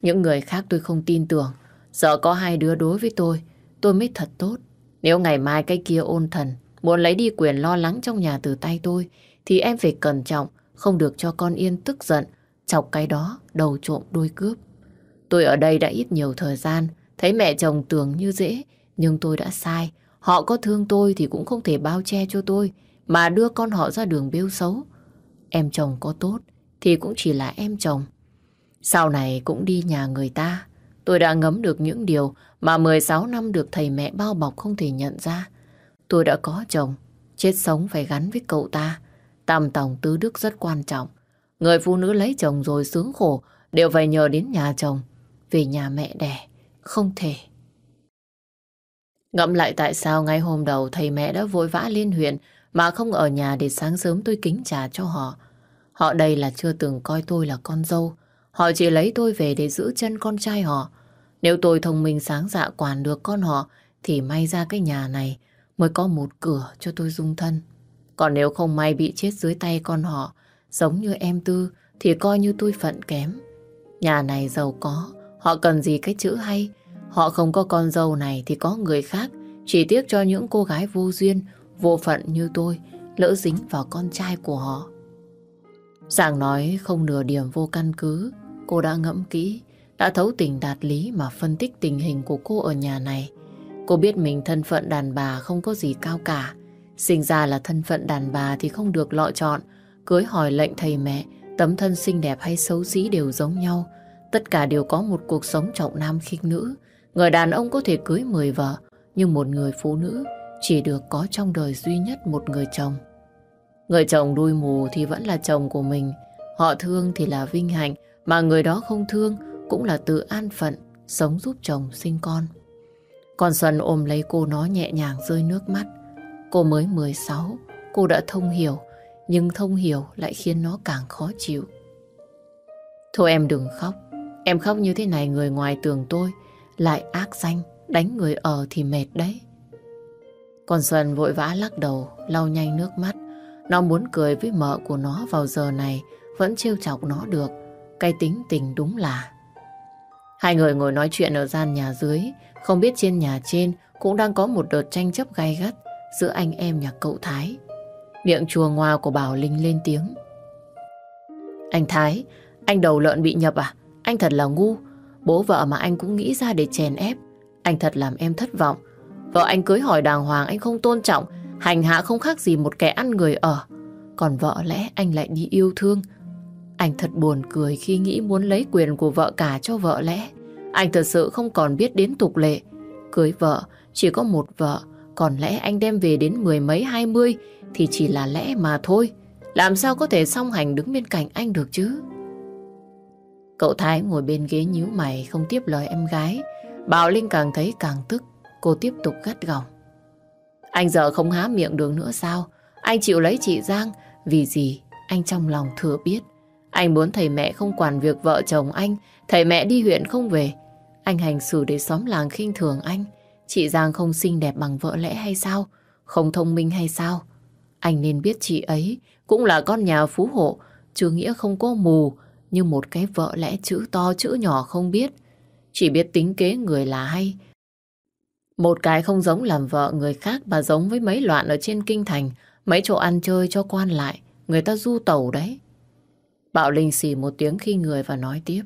Speaker 1: Những người khác tôi không tin tưởng, sợ có hai đứa đối với tôi, tôi mới thật tốt. Nếu ngày mai cái kia ôn thần, muốn lấy đi quyền lo lắng trong nhà từ tay tôi, thì em phải cẩn trọng, không được cho con Yên tức giận, chọc cái đó đầu trộm đuôi cướp. Tôi ở đây đã ít nhiều thời gian, thấy mẹ chồng tưởng như dễ, nhưng tôi đã sai, Họ có thương tôi thì cũng không thể bao che cho tôi mà đưa con họ ra đường biêu xấu. Em chồng có tốt thì cũng chỉ là em chồng. Sau này cũng đi nhà người ta. Tôi đã ngấm được những điều mà 16 năm được thầy mẹ bao bọc không thể nhận ra. Tôi đã có chồng, chết sống phải gắn với cậu ta. Tam tổng tứ đức rất quan trọng. Người phụ nữ lấy chồng rồi sướng khổ đều phải nhờ đến nhà chồng. Về nhà mẹ đẻ, không thể. Ngẫm lại tại sao ngày hôm đầu thầy mẹ đã vội vã lên huyện mà không ở nhà để sáng sớm tôi kính trà cho họ. Họ đây là chưa từng coi tôi là con dâu. Họ chỉ lấy tôi về để giữ chân con trai họ. Nếu tôi thông minh sáng dạ quản được con họ thì may ra cái nhà này mới có một cửa cho tôi dung thân. Còn nếu không may bị chết dưới tay con họ giống như em Tư thì coi như tôi phận kém. Nhà này giàu có, họ cần gì cái chữ hay Họ không có con dâu này thì có người khác. Chỉ tiếc cho những cô gái vô duyên, vô phận như tôi lỡ dính vào con trai của họ. Giảng nói không nửa điểm vô căn cứ. Cô đã ngẫm kỹ, đã thấu tình đạt lý mà phân tích tình hình của cô ở nhà này. Cô biết mình thân phận đàn bà không có gì cao cả. Sinh ra là thân phận đàn bà thì không được lựa chọn. Cưới hỏi lệnh thầy mẹ, tấm thân xinh đẹp hay xấu xí đều giống nhau. Tất cả đều có một cuộc sống trọng nam khinh nữ. Người đàn ông có thể cưới 10 vợ, nhưng một người phụ nữ chỉ được có trong đời duy nhất một người chồng. Người chồng đuôi mù thì vẫn là chồng của mình, họ thương thì là vinh hạnh, mà người đó không thương cũng là tự an phận, sống giúp chồng sinh con. Còn Xuân ôm lấy cô nó nhẹ nhàng rơi nước mắt. Cô mới 16, cô đã thông hiểu, nhưng thông hiểu lại khiến nó càng khó chịu. Thôi em đừng khóc, em khóc như thế này người ngoài tưởng tôi lại ác danh, đánh người ở thì mệt đấy. Con Xuân vội vã lắc đầu, lau nhanh nước mắt. Nó muốn cười với mợ của nó vào giờ này, vẫn trêu chọc nó được. Cái tính tình đúng là... Hai người ngồi nói chuyện ở gian nhà dưới, không biết trên nhà trên cũng đang có một đợt tranh chấp gay gắt giữa anh em nhà cậu Thái. Miệng chùa ngoa của Bảo Linh lên tiếng. Anh Thái, anh đầu lợn bị nhập à? Anh thật là ngu, Bố vợ mà anh cũng nghĩ ra để chèn ép. Anh thật làm em thất vọng. Vợ anh cưới hỏi đàng hoàng anh không tôn trọng, hành hạ không khác gì một kẻ ăn người ở. Còn vợ lẽ anh lại đi yêu thương. Anh thật buồn cười khi nghĩ muốn lấy quyền của vợ cả cho vợ lẽ. Anh thật sự không còn biết đến tục lệ. Cưới vợ, chỉ có một vợ, còn lẽ anh đem về đến mười mấy, hai mươi thì chỉ là lẽ mà thôi. Làm sao có thể song hành đứng bên cạnh anh được chứ? Cậu Thái ngồi bên ghế nhíu mày, không tiếp lời em gái. Bảo Linh càng thấy càng tức. Cô tiếp tục gắt gỏng. Anh giờ không há miệng được nữa sao? Anh chịu lấy chị Giang. Vì gì? Anh trong lòng thừa biết. Anh muốn thầy mẹ không quản việc vợ chồng anh. Thầy mẹ đi huyện không về. Anh hành xử để xóm làng khinh thường anh. Chị Giang không xinh đẹp bằng vợ lẽ hay sao? Không thông minh hay sao? Anh nên biết chị ấy cũng là con nhà phú hộ. Chứ nghĩa không có mù như một cái vợ lẽ chữ to chữ nhỏ không biết. Chỉ biết tính kế người là hay. Một cái không giống làm vợ người khác mà giống với mấy loạn ở trên kinh thành, mấy chỗ ăn chơi cho quan lại, người ta du tẩu đấy. Bảo Linh xì một tiếng khi người và nói tiếp.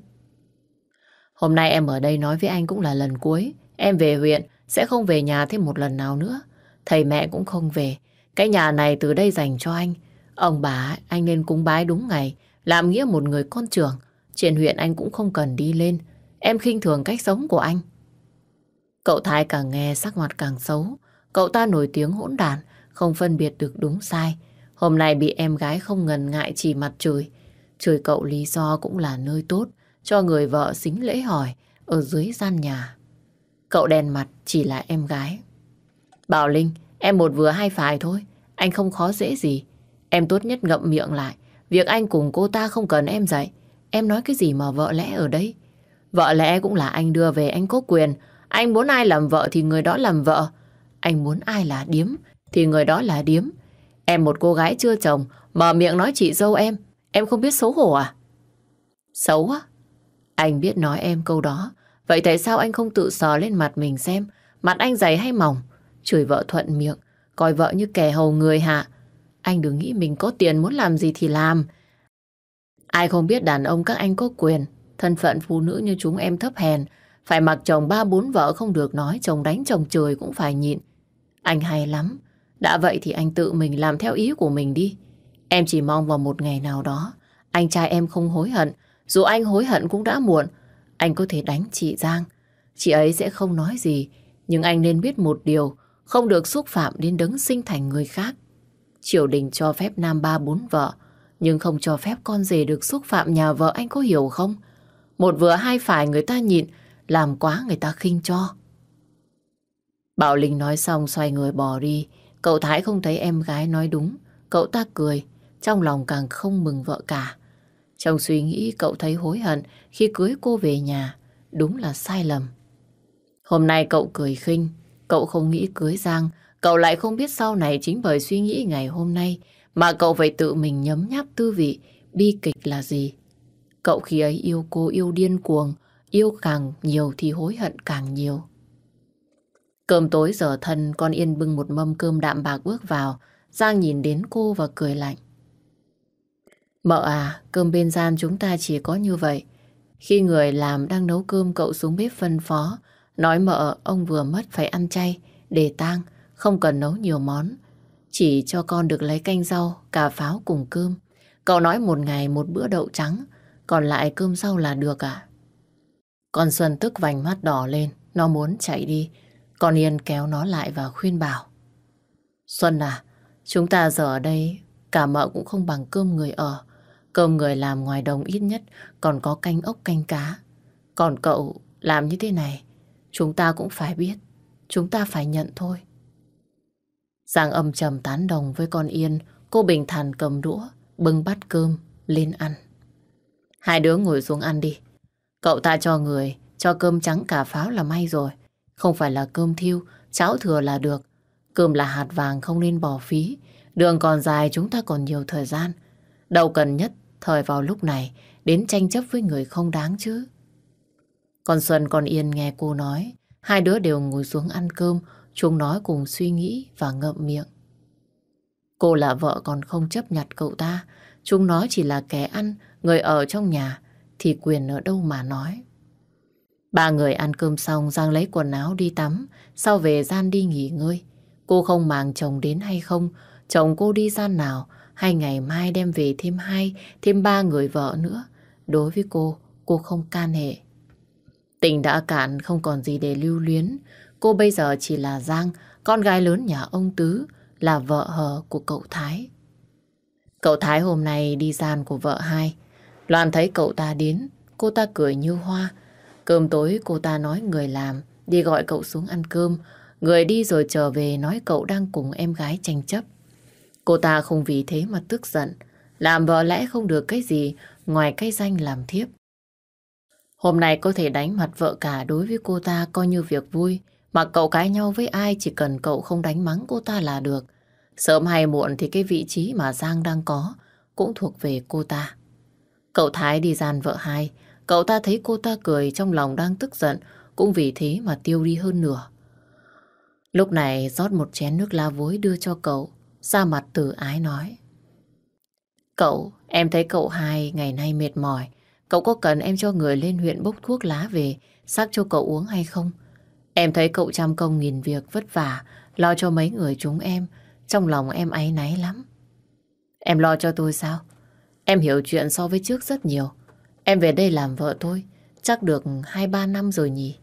Speaker 1: Hôm nay em ở đây nói với anh cũng là lần cuối. Em về huyện, sẽ không về nhà thêm một lần nào nữa. Thầy mẹ cũng không về. Cái nhà này từ đây dành cho anh. Ông bà, anh nên cúng bái đúng ngày. Làm nghĩa một người con trưởng. Trên huyện anh cũng không cần đi lên. Em khinh thường cách sống của anh. Cậu Thái càng nghe sắc mặt càng xấu. Cậu ta nổi tiếng hỗn đản, không phân biệt được đúng sai. Hôm nay bị em gái không ngần ngại chỉ mặt chửi. Chửi cậu lý do cũng là nơi tốt cho người vợ xính lễ hỏi ở dưới gian nhà. Cậu đèn mặt chỉ là em gái. Bảo Linh, em một vừa hai phải thôi. Anh không khó dễ gì. Em tốt nhất ngậm miệng lại. Việc anh cùng cô ta không cần em dạy. Em nói cái gì mà vợ lẽ ở đây? Vợ lẽ cũng là anh đưa về anh có quyền. Anh muốn ai làm vợ thì người đó làm vợ. Anh muốn ai là điếm thì người đó là điếm. Em một cô gái chưa chồng mở miệng nói chị dâu em. Em không biết xấu hổ à? Xấu á? Anh biết nói em câu đó. Vậy tại sao anh không tự sờ lên mặt mình xem mặt anh dày hay mỏng? Chửi vợ thuận miệng, coi vợ như kẻ hầu người hạ. Anh đừng nghĩ mình có tiền muốn làm gì thì làm. Ai không biết đàn ông các anh có quyền. Thân phận phụ nữ như chúng em thấp hèn. Phải mặc chồng ba bốn vợ không được nói. Chồng đánh chồng trời cũng phải nhịn. Anh hay lắm. Đã vậy thì anh tự mình làm theo ý của mình đi. Em chỉ mong vào một ngày nào đó anh trai em không hối hận. Dù anh hối hận cũng đã muộn. Anh có thể đánh chị Giang. Chị ấy sẽ không nói gì. Nhưng anh nên biết một điều. Không được xúc phạm đến đấng sinh thành người khác. Triều đình cho phép nam ba bốn vợ. Nhưng không cho phép con rể được xúc phạm nhà vợ anh có hiểu không? Một vừa hai phải người ta nhịn. Làm quá người ta khinh cho. Bảo Linh nói xong xoay người bỏ đi. Cậu Thái không thấy em gái nói đúng. Cậu ta cười. Trong lòng càng không mừng vợ cả. Trong suy nghĩ cậu thấy hối hận khi cưới cô về nhà. Đúng là sai lầm. Hôm nay cậu cười khinh. Cậu không nghĩ cưới Giang. Cậu lại không biết sau này chính bởi suy nghĩ ngày hôm nay mà cậu phải tự mình nhấm nháp tư vị bi kịch là gì. Cậu khi ấy yêu cô yêu điên cuồng, yêu càng nhiều thì hối hận càng nhiều. Cơm tối giờ thân, con Yên bưng một mâm cơm đạm bạc bước vào. Giang nhìn đến cô và cười lạnh. Mợ à, cơm bên gian chúng ta chỉ có như vậy. Khi người làm đang nấu cơm cậu xuống bếp phân phó, nói mợ ông vừa mất phải ăn chay, để tang, không cần nấu nhiều món. Chỉ cho con được lấy canh rau, cà pháo cùng cơm. Cậu nói một ngày một bữa đậu trắng, còn lại cơm rau là được à? Con Xuân tức vành mắt đỏ lên, nó muốn chạy đi. Con Yên kéo nó lại và khuyên bảo. Xuân à, chúng ta giờ ở đây, cả mợ cũng không bằng cơm người ở. Cơm người làm ngoài đồng ít nhất còn có canh ốc canh cá. Còn cậu làm như thế này, chúng ta cũng phải biết. Chúng ta phải nhận thôi. Giang âm trầm tán đồng với con Yên, cô bình thản cầm đũa, bưng bát cơm, lên ăn. Hai đứa ngồi xuống ăn đi. Cậu ta cho người, cho cơm trắng cà pháo là may rồi. Không phải là cơm thiêu, cháo thừa là được. Cơm là hạt vàng không nên bỏ phí. Đường còn dài chúng ta còn nhiều thời gian. đầu cần nhất thời vào lúc này đến tranh chấp với người không đáng chứ. Còn Xuân còn Yên nghe cô nói, hai đứa đều ngồi xuống ăn cơm, chúng nói cùng suy nghĩ và ngậm miệng. Cô là vợ còn không chấp nhặt cậu ta, chúng nói chỉ là kẻ ăn, người ở trong nhà, thì quyền ở đâu mà nói. Ba người ăn cơm xong Giang lấy quần áo đi tắm, sau về gian đi nghỉ ngơi. Cô không màng chồng đến hay không, chồng cô đi gian nào, hay ngày mai đem về thêm hai, thêm ba người vợ nữa. Đối với cô, cô không can hệ. Tình đã cạn không còn gì để lưu luyến. Cô bây giờ chỉ là Giang, con gái lớn nhà ông Tứ, là vợ hờ của cậu Thái. Cậu Thái hôm nay đi gian của vợ hai. Loan thấy cậu ta đến, cô ta cười như hoa. Cơm tối cô ta nói người làm, đi gọi cậu xuống ăn cơm. Người đi rồi trở về nói cậu đang cùng em gái tranh chấp. Cô ta không vì thế mà tức giận. Làm vợ lẽ không được cái gì, ngoài cái danh làm thiếp. Hôm nay có thể đánh mặt vợ cả đối với cô ta coi như việc vui. Mà cậu cãi nhau với ai chỉ cần cậu không đánh mắng cô ta là được. Sớm hay muộn thì cái vị trí mà Giang đang có cũng thuộc về cô ta. Cậu Thái đi gian vợ hai. Cậu ta thấy cô ta cười trong lòng đang tức giận, cũng vì thế mà tiêu đi hơn nửa. Lúc này rót một chén nước lá vối đưa cho cậu ra mặt từ ái nói. Cậu, em thấy cậu hai ngày nay mệt mỏi, cậu có cần em cho người lên huyện bốc thuốc lá về sắc cho cậu uống hay không? Em thấy cậu trăm công nghìn việc vất vả, lo cho mấy người chúng em, trong lòng em áy náy lắm. Em lo cho tôi sao? Em hiểu chuyện so với trước rất nhiều. Em về đây làm vợ tôi, chắc được 2-3 năm rồi nhỉ?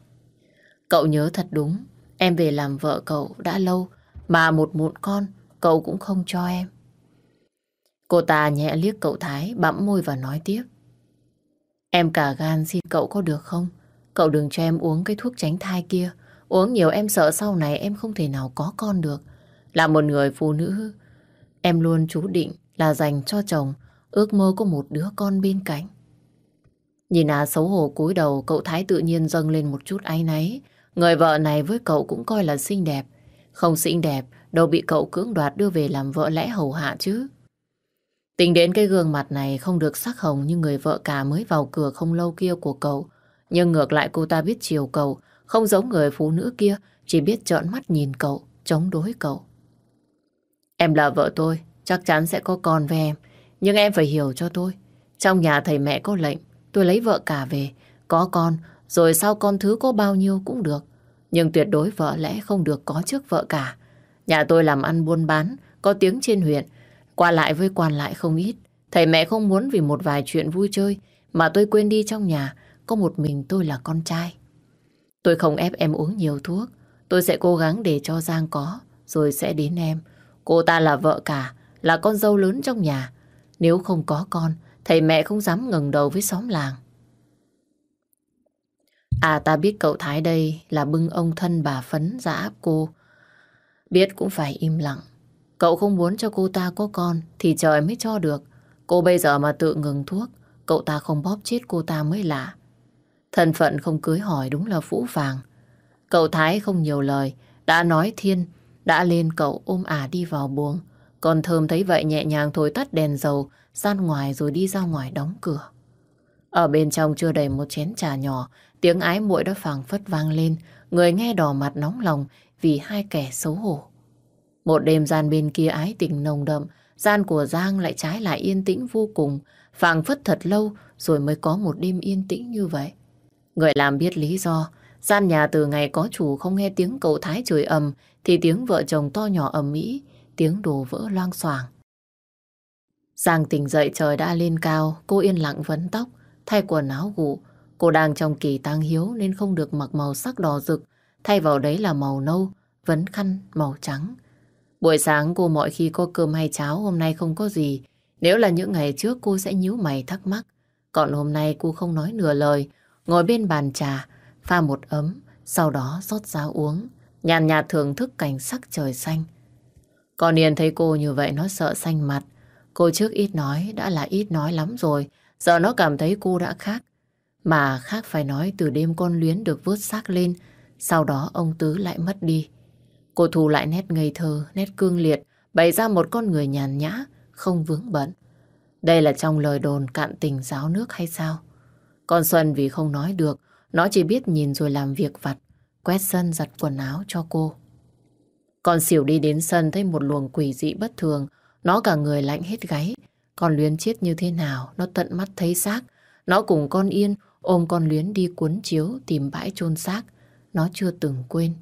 Speaker 1: Cậu nhớ thật đúng, em về làm vợ cậu đã lâu, mà một mụn con cậu cũng không cho em. Cô ta nhẹ liếc cậu Thái, bặm môi và nói tiếp. Em cả gan xin cậu có được không? Cậu đừng cho em uống cái thuốc tránh thai kia. Uống nhiều em sợ sau này em không thể nào có con được. Là một người phụ nữ, em luôn chú định là dành cho chồng, ước mơ có một đứa con bên cạnh. Nhìn à xấu hổ cúi đầu, cậu Thái tự nhiên dâng lên một chút áy náy. Người vợ này với cậu cũng coi là xinh đẹp. Không xinh đẹp, đâu bị cậu cưỡng đoạt đưa về làm vợ lẽ hầu hạ chứ. Tính đến cái gương mặt này không được sắc hồng như người vợ cả mới vào cửa không lâu kia của cậu. Nhưng ngược lại cô ta biết chiều cậu, không giống người phụ nữ kia, chỉ biết trợn mắt nhìn cậu, chống đối cậu. Em là vợ tôi, chắc chắn sẽ có con với em. Nhưng em phải hiểu cho tôi. Trong nhà thầy mẹ có lệnh, tôi lấy vợ cả về, có con, rồi sau con thứ có bao nhiêu cũng được. Nhưng tuyệt đối vợ lẽ không được có trước vợ cả. Nhà tôi làm ăn buôn bán, có tiếng trên huyện, qua lại với quan lại không ít. Thầy mẹ không muốn vì một vài chuyện vui chơi mà tôi quên đi trong nhà có một mình tôi là con trai. Tôi không ép em uống nhiều thuốc. Tôi sẽ cố gắng để cho Giang có, rồi sẽ đến em. Cô ta là vợ cả, là con dâu lớn trong nhà. Nếu không có con, thầy mẹ không dám ngẩng đầu với xóm làng. À ta biết cậu Thái đây là bưng ông thân bà Phấn ra áp cô. Biết cũng phải im lặng. Cậu không muốn cho cô ta có con thì trời mới cho được. Cô bây giờ mà tự ngừng thuốc, cậu ta không bóp chết cô ta mới lạ. Thân phận không cưới hỏi đúng là phũ phàng. Cậu Thái không nhiều lời, đã nói thiên, đã lên cậu ôm ả đi vào buồng. Còn Thơm thấy vậy nhẹ nhàng thổi tắt đèn dầu, gian ngoài rồi đi ra ngoài đóng cửa. Ở bên trong chưa đầy một chén trà nhỏ, tiếng ái muội đã phảng phất vang lên, người nghe đỏ mặt nóng lòng vì hai kẻ xấu hổ. Một đêm gian bên kia ái tình nồng đậm, gian của Giang lại trái lại yên tĩnh vô cùng, phảng phất thật lâu rồi mới có một đêm yên tĩnh như vậy. Người làm biết lý do, gian nhà từ ngày có chủ không nghe tiếng cậu Thái chửi ầm thì tiếng vợ chồng to nhỏ ầm mỹ, tiếng đồ vỡ loang xoàng. Giang tỉnh dậy trời đã lên cao, cô yên lặng vấn tóc, thay quần áo ngủ. Cô đang trong kỳ tang hiếu nên không được mặc màu sắc đỏ rực, thay vào đấy là màu nâu, vấn khăn màu trắng. Buổi sáng cô mọi khi có cơm hay cháo hôm nay không có gì. Nếu là những ngày trước cô sẽ nhíu mày thắc mắc. Còn hôm nay cô không nói nửa lời, ngồi bên bàn trà, pha một ấm, sau đó rót ra uống, nhàn nhạt thưởng thức cảnh sắc trời xanh. Còn Yên thấy cô như vậy nó sợ xanh mặt. Cô trước ít nói đã là ít nói lắm rồi, giờ nó cảm thấy cô đã khác. Mà khác phải nói từ đêm con luyến được vớt xác lên, sau đó ông Tứ lại mất đi. Cô thu lại nét ngây thơ, nét cương liệt, bày ra một con người nhàn nhã, không vướng bận. Đây là trong lời đồn cạn tình giáo nước hay sao? Con Xuân vì không nói được, nó chỉ biết nhìn rồi làm việc vặt, quét sân giặt quần áo cho cô. Con xỉu đi đến sân thấy một luồng quỷ dị bất thường, nó cả người lạnh hết gáy. Con luyến chết như thế nào, nó tận mắt thấy xác. Nó cùng con Yên ôm con luyến đi cuốn chiếu tìm bãi chôn xác. Nó chưa từng quên.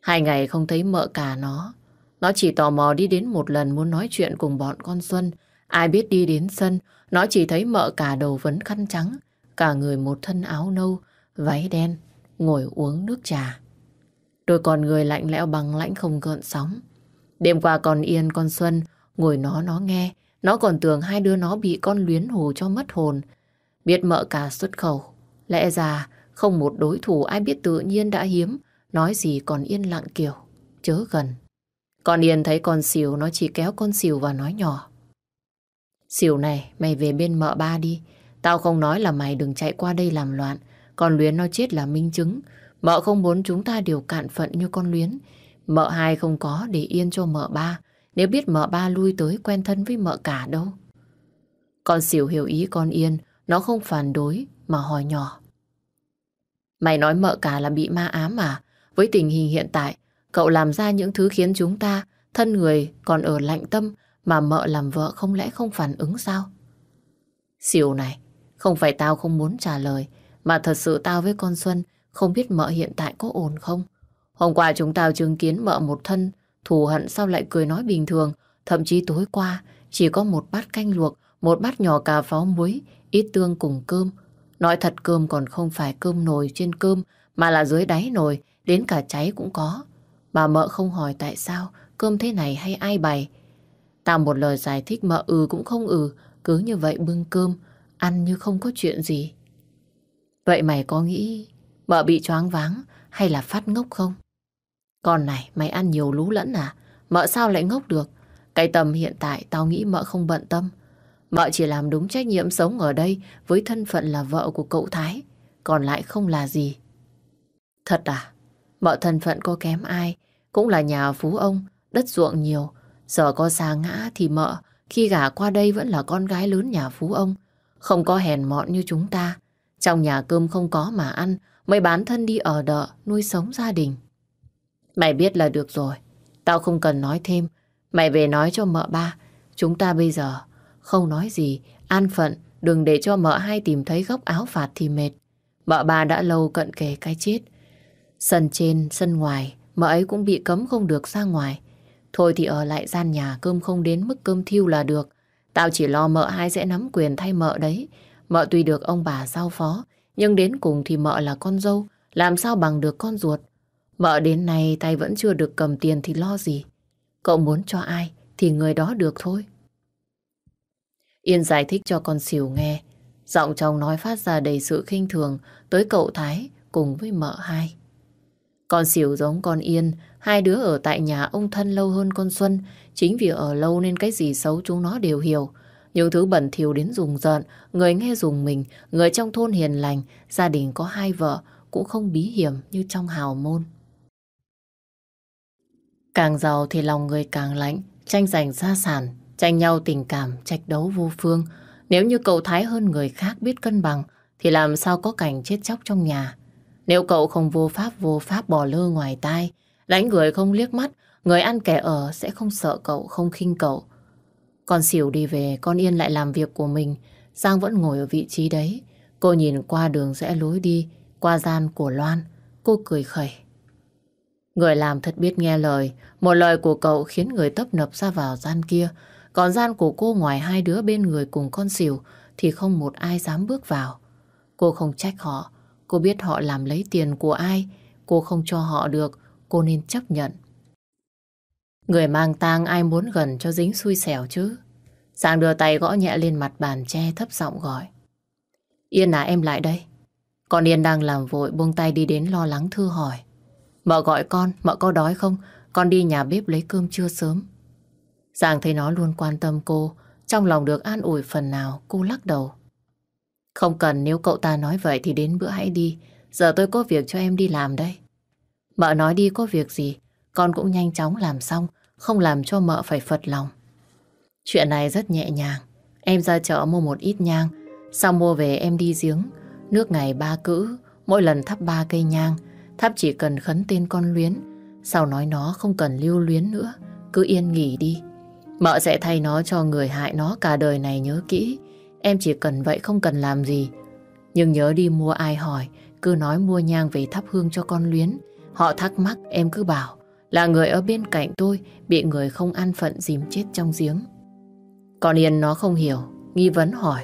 Speaker 1: Hai ngày không thấy mợ cả nó. Nó chỉ tò mò đi đến một lần muốn nói chuyện cùng bọn con Xuân. Ai biết đi đến sân, nó chỉ thấy mợ cả đầu vấn khăn trắng, cả người một thân áo nâu, váy đen, ngồi uống nước trà. Đôi con người lạnh lẽo bằng lãnh không gợn sóng. Đêm qua còn Yên con Xuân ngồi nó nó nghe, nó còn tưởng hai đứa nó bị con luyến hù cho mất hồn. Biết mợ cả xuất khẩu, lẽ ra không một đối thủ ai biết tự nhiên đã hiếm, nói gì còn yên lặng kiểu, chớ gần. Con Yên thấy con xỉu nó chỉ kéo con xỉu và nói nhỏ. Xỉu này, mày về bên mợ ba đi. Tao không nói là mày đừng chạy qua đây làm loạn. Con Luyến nó chết là minh chứng. Mợ không muốn chúng ta đều cạn phận như con Luyến. Mợ hai không có để yên cho mợ ba. Nếu biết mợ ba lui tới quen thân với mợ cả đâu. Con xỉu hiểu ý con Yên. Nó không phản đối mà hỏi nhỏ. Mày nói mợ cả là bị ma ám à? Với tình hình hiện tại, cậu làm ra những thứ khiến chúng ta thân người còn ở lạnh tâm mà mợ làm vợ không lẽ không phản ứng sao? Xỉu này, Không phải tao không muốn trả lời, mà thật sự tao với con Xuân không biết mợ hiện tại có ổn không. Hôm qua chúng tao chứng kiến mợ một thân, thù hận sao lại cười nói bình thường. Thậm chí tối qua chỉ có một bát canh luộc, một bát nhỏ cà pháo muối, ít tương cùng cơm. Nói thật cơm còn không phải cơm nồi trên cơm, mà là dưới đáy nồi, đến cả cháy cũng có. Bà mợ không hỏi tại sao, cơm thế này hay ai bày. Tao một lời giải thích mợ ừ cũng không ừ, cứ như vậy bưng cơm, ăn như không có chuyện gì. Vậy mày có nghĩ mợ bị choáng váng hay là phát ngốc không? Con này, mày ăn nhiều lú lẫn à? Mợ sao lại ngốc được? Cái tầm hiện tại tao nghĩ mợ không bận tâm. Mợ chỉ làm đúng trách nhiệm sống ở đây với thân phận là vợ của cậu Thái. Còn lại không là gì. Thật à? Mợ thân phận có kém ai? Cũng là nhà phú ông, đất ruộng nhiều. Giờ có xa ngã thì mợ khi gả qua đây vẫn là con gái lớn nhà phú ông. Không có hèn mọn như chúng ta. Trong nhà cơm không có mà ăn, mới bán thân đi ở đợ, nuôi sống gia đình. Mày biết là được rồi. Tao không cần nói thêm. Mày về nói cho mợ ba. Chúng ta bây giờ không nói gì. An phận. Đừng để cho mợ hai tìm thấy góc áo phạt thì mệt. Mợ ba đã lâu cận kề cái chết. Sân trên, sân ngoài. Mợ ấy cũng bị cấm không được ra ngoài. Thôi thì ở lại gian nhà cơm không đến mức cơm thiêu là được. Tao chỉ lo mợ hai sẽ nắm quyền thay mợ đấy. Mợ tuy được ông bà giao phó, nhưng đến cùng thì mợ là con dâu, làm sao bằng được con ruột. Mợ đến nay tay vẫn chưa được cầm tiền thì lo gì. Cậu muốn cho ai thì người đó được thôi. Yên giải thích cho con xỉu nghe. Giọng chồng nói phát ra đầy sự khinh thường tới cậu Thái cùng với mợ hai. Con xỉu giống con Yên, hai đứa ở tại nhà ông thân lâu hơn con Xuân. Chính vì ở lâu nên cái gì xấu chúng nó đều hiểu. Những thứ bẩn thỉu đến dùng giận, người nghe dùng mình, người trong thôn hiền lành, gia đình có hai vợ cũng không bí hiểm như trong hào môn. Càng giàu thì lòng người càng lạnh, tranh giành gia sản, tranh nhau tình cảm, trạch đấu vô phương. Nếu như cậu Thái hơn người khác biết cân bằng, thì làm sao có cảnh chết chóc trong nhà. Nếu cậu không vô pháp vô pháp bỏ lơ ngoài tai, đánh người không liếc mắt, người ăn kẻ ở sẽ không sợ cậu, không khinh cậu. Con xỉu đi về, con Yên lại làm việc của mình. Giang vẫn ngồi ở vị trí đấy. Cô nhìn qua đường rẽ lối đi, qua gian của Loan. Cô cười khẩy. Người làm thật biết nghe lời. Một lời của cậu khiến người tấp nập ra vào gian kia. Còn gian của cô ngoài hai đứa bên người cùng con xỉu thì không một ai dám bước vào. Cô không trách họ. Cô biết họ làm lấy tiền của ai. Cô không cho họ được. Cô nên chấp nhận. Người mang tang ai muốn gần cho dính xui xẻo chứ. Giang đưa tay gõ nhẹ lên mặt bàn che thấp giọng gọi. Yên à em lại đây. Con Yên đang làm vội buông tay đi đến lo lắng thư hỏi. Mợ gọi con, mợ có đói không? Con đi nhà bếp lấy cơm trưa sớm. Giang thấy nó luôn quan tâm cô, trong lòng được an ủi phần nào, cô lắc đầu. Không cần nếu cậu ta nói vậy thì đến bữa hãy đi, giờ tôi có việc cho em đi làm đây. Mợ nói đi có việc gì, con cũng nhanh chóng làm xong, không làm cho mợ phải phật lòng. Chuyện này rất nhẹ nhàng, em ra chợ mua một ít nhang, xong mua về em đi giếng, nước ngày ba cữ, mỗi lần thắp ba cây nhang, thắp chỉ cần khấn tên con luyến Sau nói nó không cần lưu luyến nữa Cứ yên nghỉ đi Mợ sẽ thay nó cho người hại nó cả đời này nhớ kỹ. Em chỉ cần vậy không cần làm gì. Nhưng nhớ đi mua ai hỏi, Cứ nói mua nhang về thắp hương cho con luyến. Họ thắc mắc, em cứ bảo, Là người ở bên cạnh tôi, Bị người không an phận dìm chết trong giếng. Còn Yên nó không hiểu, Nghi vấn hỏi,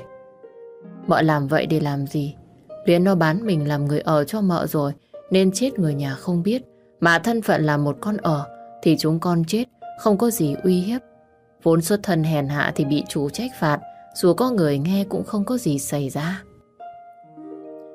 Speaker 1: Mợ làm vậy để làm gì? Luyến nó bán mình làm người ở cho mợ rồi, nên chết người nhà không biết. Mà thân phận là một con ở, thì chúng con chết, không có gì uy hiếp. Vốn xuất thân hèn hạ thì bị chủ trách phạt dù có người nghe cũng không có gì xảy ra.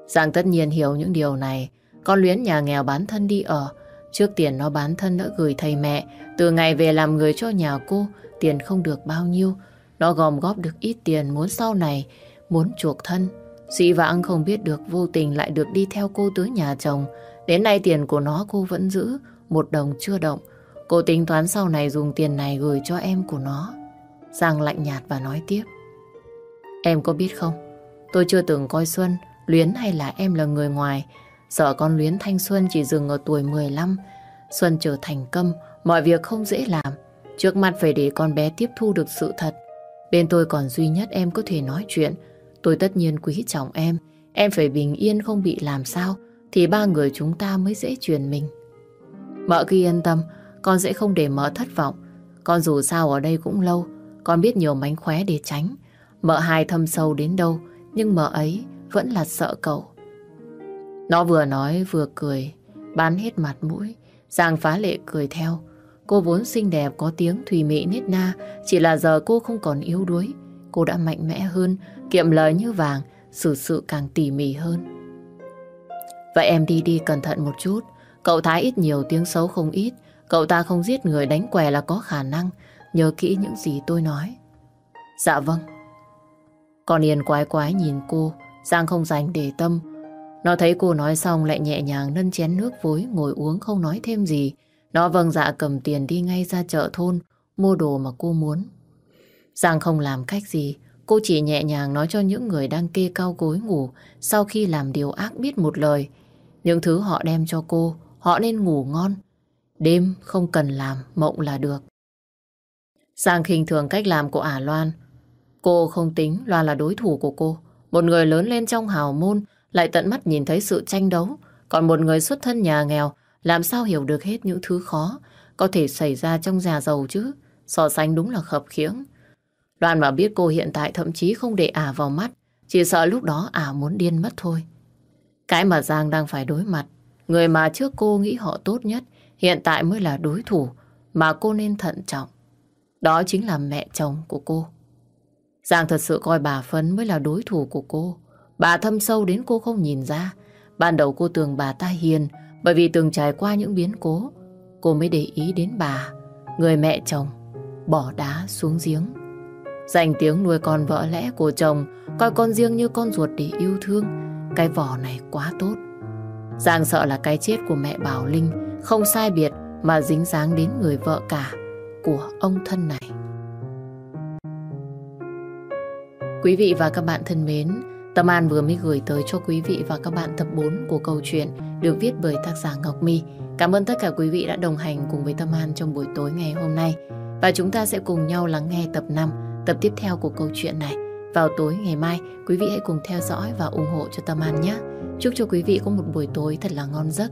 Speaker 1: Giang tất nhiên hiểu những điều này Con luyến nhà nghèo bán thân đi ở Trước tiền nó bán thân đã gửi thầy mẹ Từ ngày về làm người cho nhà cô Tiền không được bao nhiêu Nó gom góp được ít tiền muốn sau này Muốn chuộc thân Dĩ vãng không biết được vô tình lại được đi theo cô tới nhà chồng. Đến nay tiền của nó cô vẫn giữ, một đồng chưa động. Cô tính toán sau này dùng tiền này gửi cho em của nó. Giang lạnh nhạt và nói tiếp. Em có biết không, tôi chưa từng coi Xuân, Luyến hay là em là người ngoài. Sợ con Luyến thanh xuân chỉ dừng ở tuổi 15. Xuân trở thành câm, mọi việc không dễ làm. Trước mặt phải để con bé tiếp thu được sự thật. Bên tôi còn duy nhất em có thể nói chuyện, Tôi tất nhiên quý trọng em. Em phải bình yên không bị làm sao thì ba người chúng ta mới dễ truyền mình. Mợ cứ yên tâm, con sẽ không để mợ thất vọng. Con dù sao ở đây cũng lâu, con biết nhiều mánh khóe để tránh. Mợ hai thâm sâu đến đâu, nhưng mợ ấy vẫn là sợ cậu. Nó vừa nói vừa cười, bán hết mặt mũi. Giang phá lệ cười theo. Cô vốn xinh đẹp có tiếng thùy mị nết na, chỉ là giờ cô không còn yếu đuối. Cô đã mạnh mẽ hơn, kiệm lời như vàng, xử sự càng tỉ mỉ hơn. Vậy em đi đi cẩn thận một chút. Cậu Thái ít nhiều tiếng xấu không ít. Cậu ta không giết người đánh què là có khả năng. Nhớ kỹ những gì tôi nói. Dạ vâng. Còn Yên quái quái nhìn cô, Giang không dành để tâm. Nó thấy cô nói xong lại nhẹ nhàng nâng chén nước vối ngồi uống không nói thêm gì. Nó vâng dạ cầm tiền đi ngay ra chợ thôn, mua đồ mà cô muốn. Giang không làm cách gì, cô chỉ nhẹ nhàng nói cho những người đang kê cao gối ngủ sau khi làm điều ác biết một lời. Những thứ họ đem cho cô, họ nên ngủ ngon. Đêm không cần làm, mộng là được. Giang khinh thường cách làm của ả Loan. Cô không tính Loan là đối thủ của cô. Một người lớn lên trong hào môn lại tận mắt nhìn thấy sự tranh đấu. Còn một người xuất thân nhà nghèo làm sao hiểu được hết những thứ khó có thể xảy ra trong nhà giàu chứ. So sánh đúng là khập khiễng. Loan mà biết cô hiện tại thậm chí không để ả vào mắt. Chỉ sợ lúc đó ả muốn điên mất thôi. Cái mà Giang đang phải đối mặt, người mà trước cô nghĩ họ tốt nhất, hiện tại mới là đối thủ mà cô nên thận trọng. Đó chính là mẹ chồng của cô. Giang thật sự coi bà Phấn mới là đối thủ của cô. Bà thâm sâu đến cô không nhìn ra. Ban đầu cô tưởng bà ta hiền bởi vì từng trải qua những biến cố. Cô mới để ý đến bà, người mẹ chồng, bỏ đá xuống giếng. Dành tiếng nuôi con vợ lẽ của chồng, coi con riêng như con ruột để yêu thương. Cái vỏ này quá tốt. Giang sợ là cái chết của mẹ Bảo Linh không sai biệt mà dính dáng đến người vợ cả của ông thân này. Quý vị và các bạn thân mến, Tâm An vừa mới gửi tới cho quý vị và các bạn tập 4 của câu chuyện được viết bởi tác giả Ngọc My. Cảm ơn tất cả quý vị đã đồng hành cùng với Tâm An trong buổi tối ngày hôm nay. Và chúng ta sẽ cùng nhau lắng nghe tập 5, tập tiếp theo của câu chuyện này. Vào tối ngày mai, quý vị hãy cùng theo dõi và ủng hộ cho Tâm An nhé. Chúc cho quý vị có một buổi tối thật là ngon giấc.